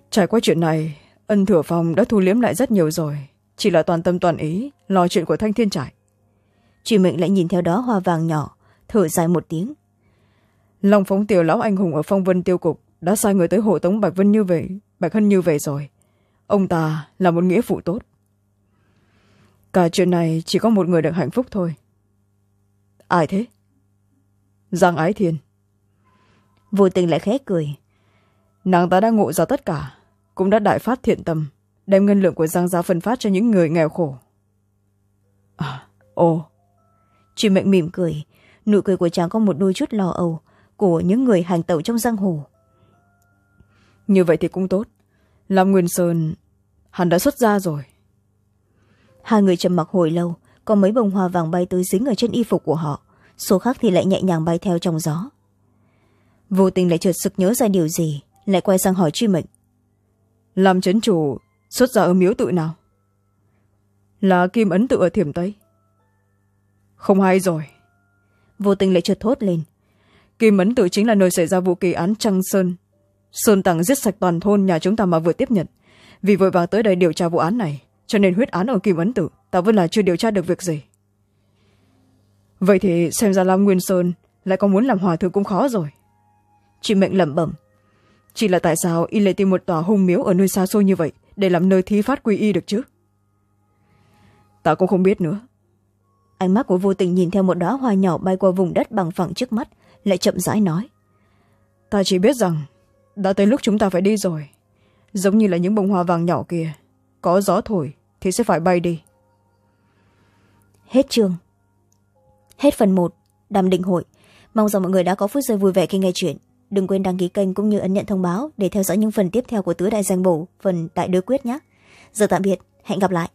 Trải qua chuyện này ân thừa phòng đã thu liếm lại rất nhiều rồi chỉ là toàn tâm toàn ý lo chuyện của thanh thiên trải chị mệnh lại nhìn theo đó hoa vàng nhỏ thở dài một tiếng. Lòng phóng tiểu lão anh hùng ở phong vân tiêu cục đã sai người tới hộ tống bạch vân như về bạch hân như về rồi. Ông ta là một nghĩa phụ tốt. Cả chuyện này chỉ có một người được hạnh phúc thôi. Ai thế? Giang ái thiên. Vô tình lại khẽ cười. Nàng ta đã ngộ ra tất cả cũng đã đại phát thiện tâm đem ngân lượng của giang gia phân phát cho những người nghèo khổ. À ồ chị mệnh mỉm cười. Nụ cười của chàng có một đôi chút lo âu của những người hành tẩu trong giang hồ. Như vậy thì cũng tốt. Lam nguyên sơn hắn đã xuất ra rồi. Hai người trầm mặc hồi lâu có mấy bông hoa vàng bay tới dính ở trên y phục của họ. Số khác thì lại nhẹ nhàng bay theo trong gió. Vô tình lại chợt sực nhớ ra điều gì lại quay sang hỏi truy mệnh. Làm trấn chủ xuất ra ở miếu tự nào? Là kim ấn tự ở thiểm tây không hay rồi. Vô tình lại chợt thốt lên. Kim ấn tự chính là nơi xảy ra vụ kỳ án trăng sơn. Sơn tặng giết sạch toàn thôn nhà chúng ta mà vừa tiếp nhận. Vì vội vàng tới đây điều tra vụ án này cho nên huyết án ở kim ấn tử ta vẫn là chưa điều tra được việc gì. Vậy thì xem ra lam nguyên sơn lại có muốn làm hòa thượng cũng khó rồi. Chị mệnh lẩm bẩm. Chỉ là tại sao y lại tìm một tòa hung miếu ở nơi xa xôi như vậy để làm nơi thí phát quy y được chứ? Ta cũng không biết nữa ánh mắt của vô tình nhìn theo một đóa hoa nhỏ bay qua vùng đất bằng phẳng trước mắt lại chậm rãi nói. Ta chỉ biết rằng đã tới lúc chúng ta phải đi rồi. Giống như là những bông hoa vàng nhỏ kia có gió thổi thì sẽ phải bay đi. Hết chương. Hết phần một đàm định hội. Mong rằng mọi người đã có phút giây vui vẻ khi nghe chuyện. Đừng quên đăng ký kênh cũng như ấn nhận thông báo để theo dõi những phần tiếp theo của tứ đại danh bổ phần đại đối quyết nhé. Giờ tạm biệt hẹn gặp lại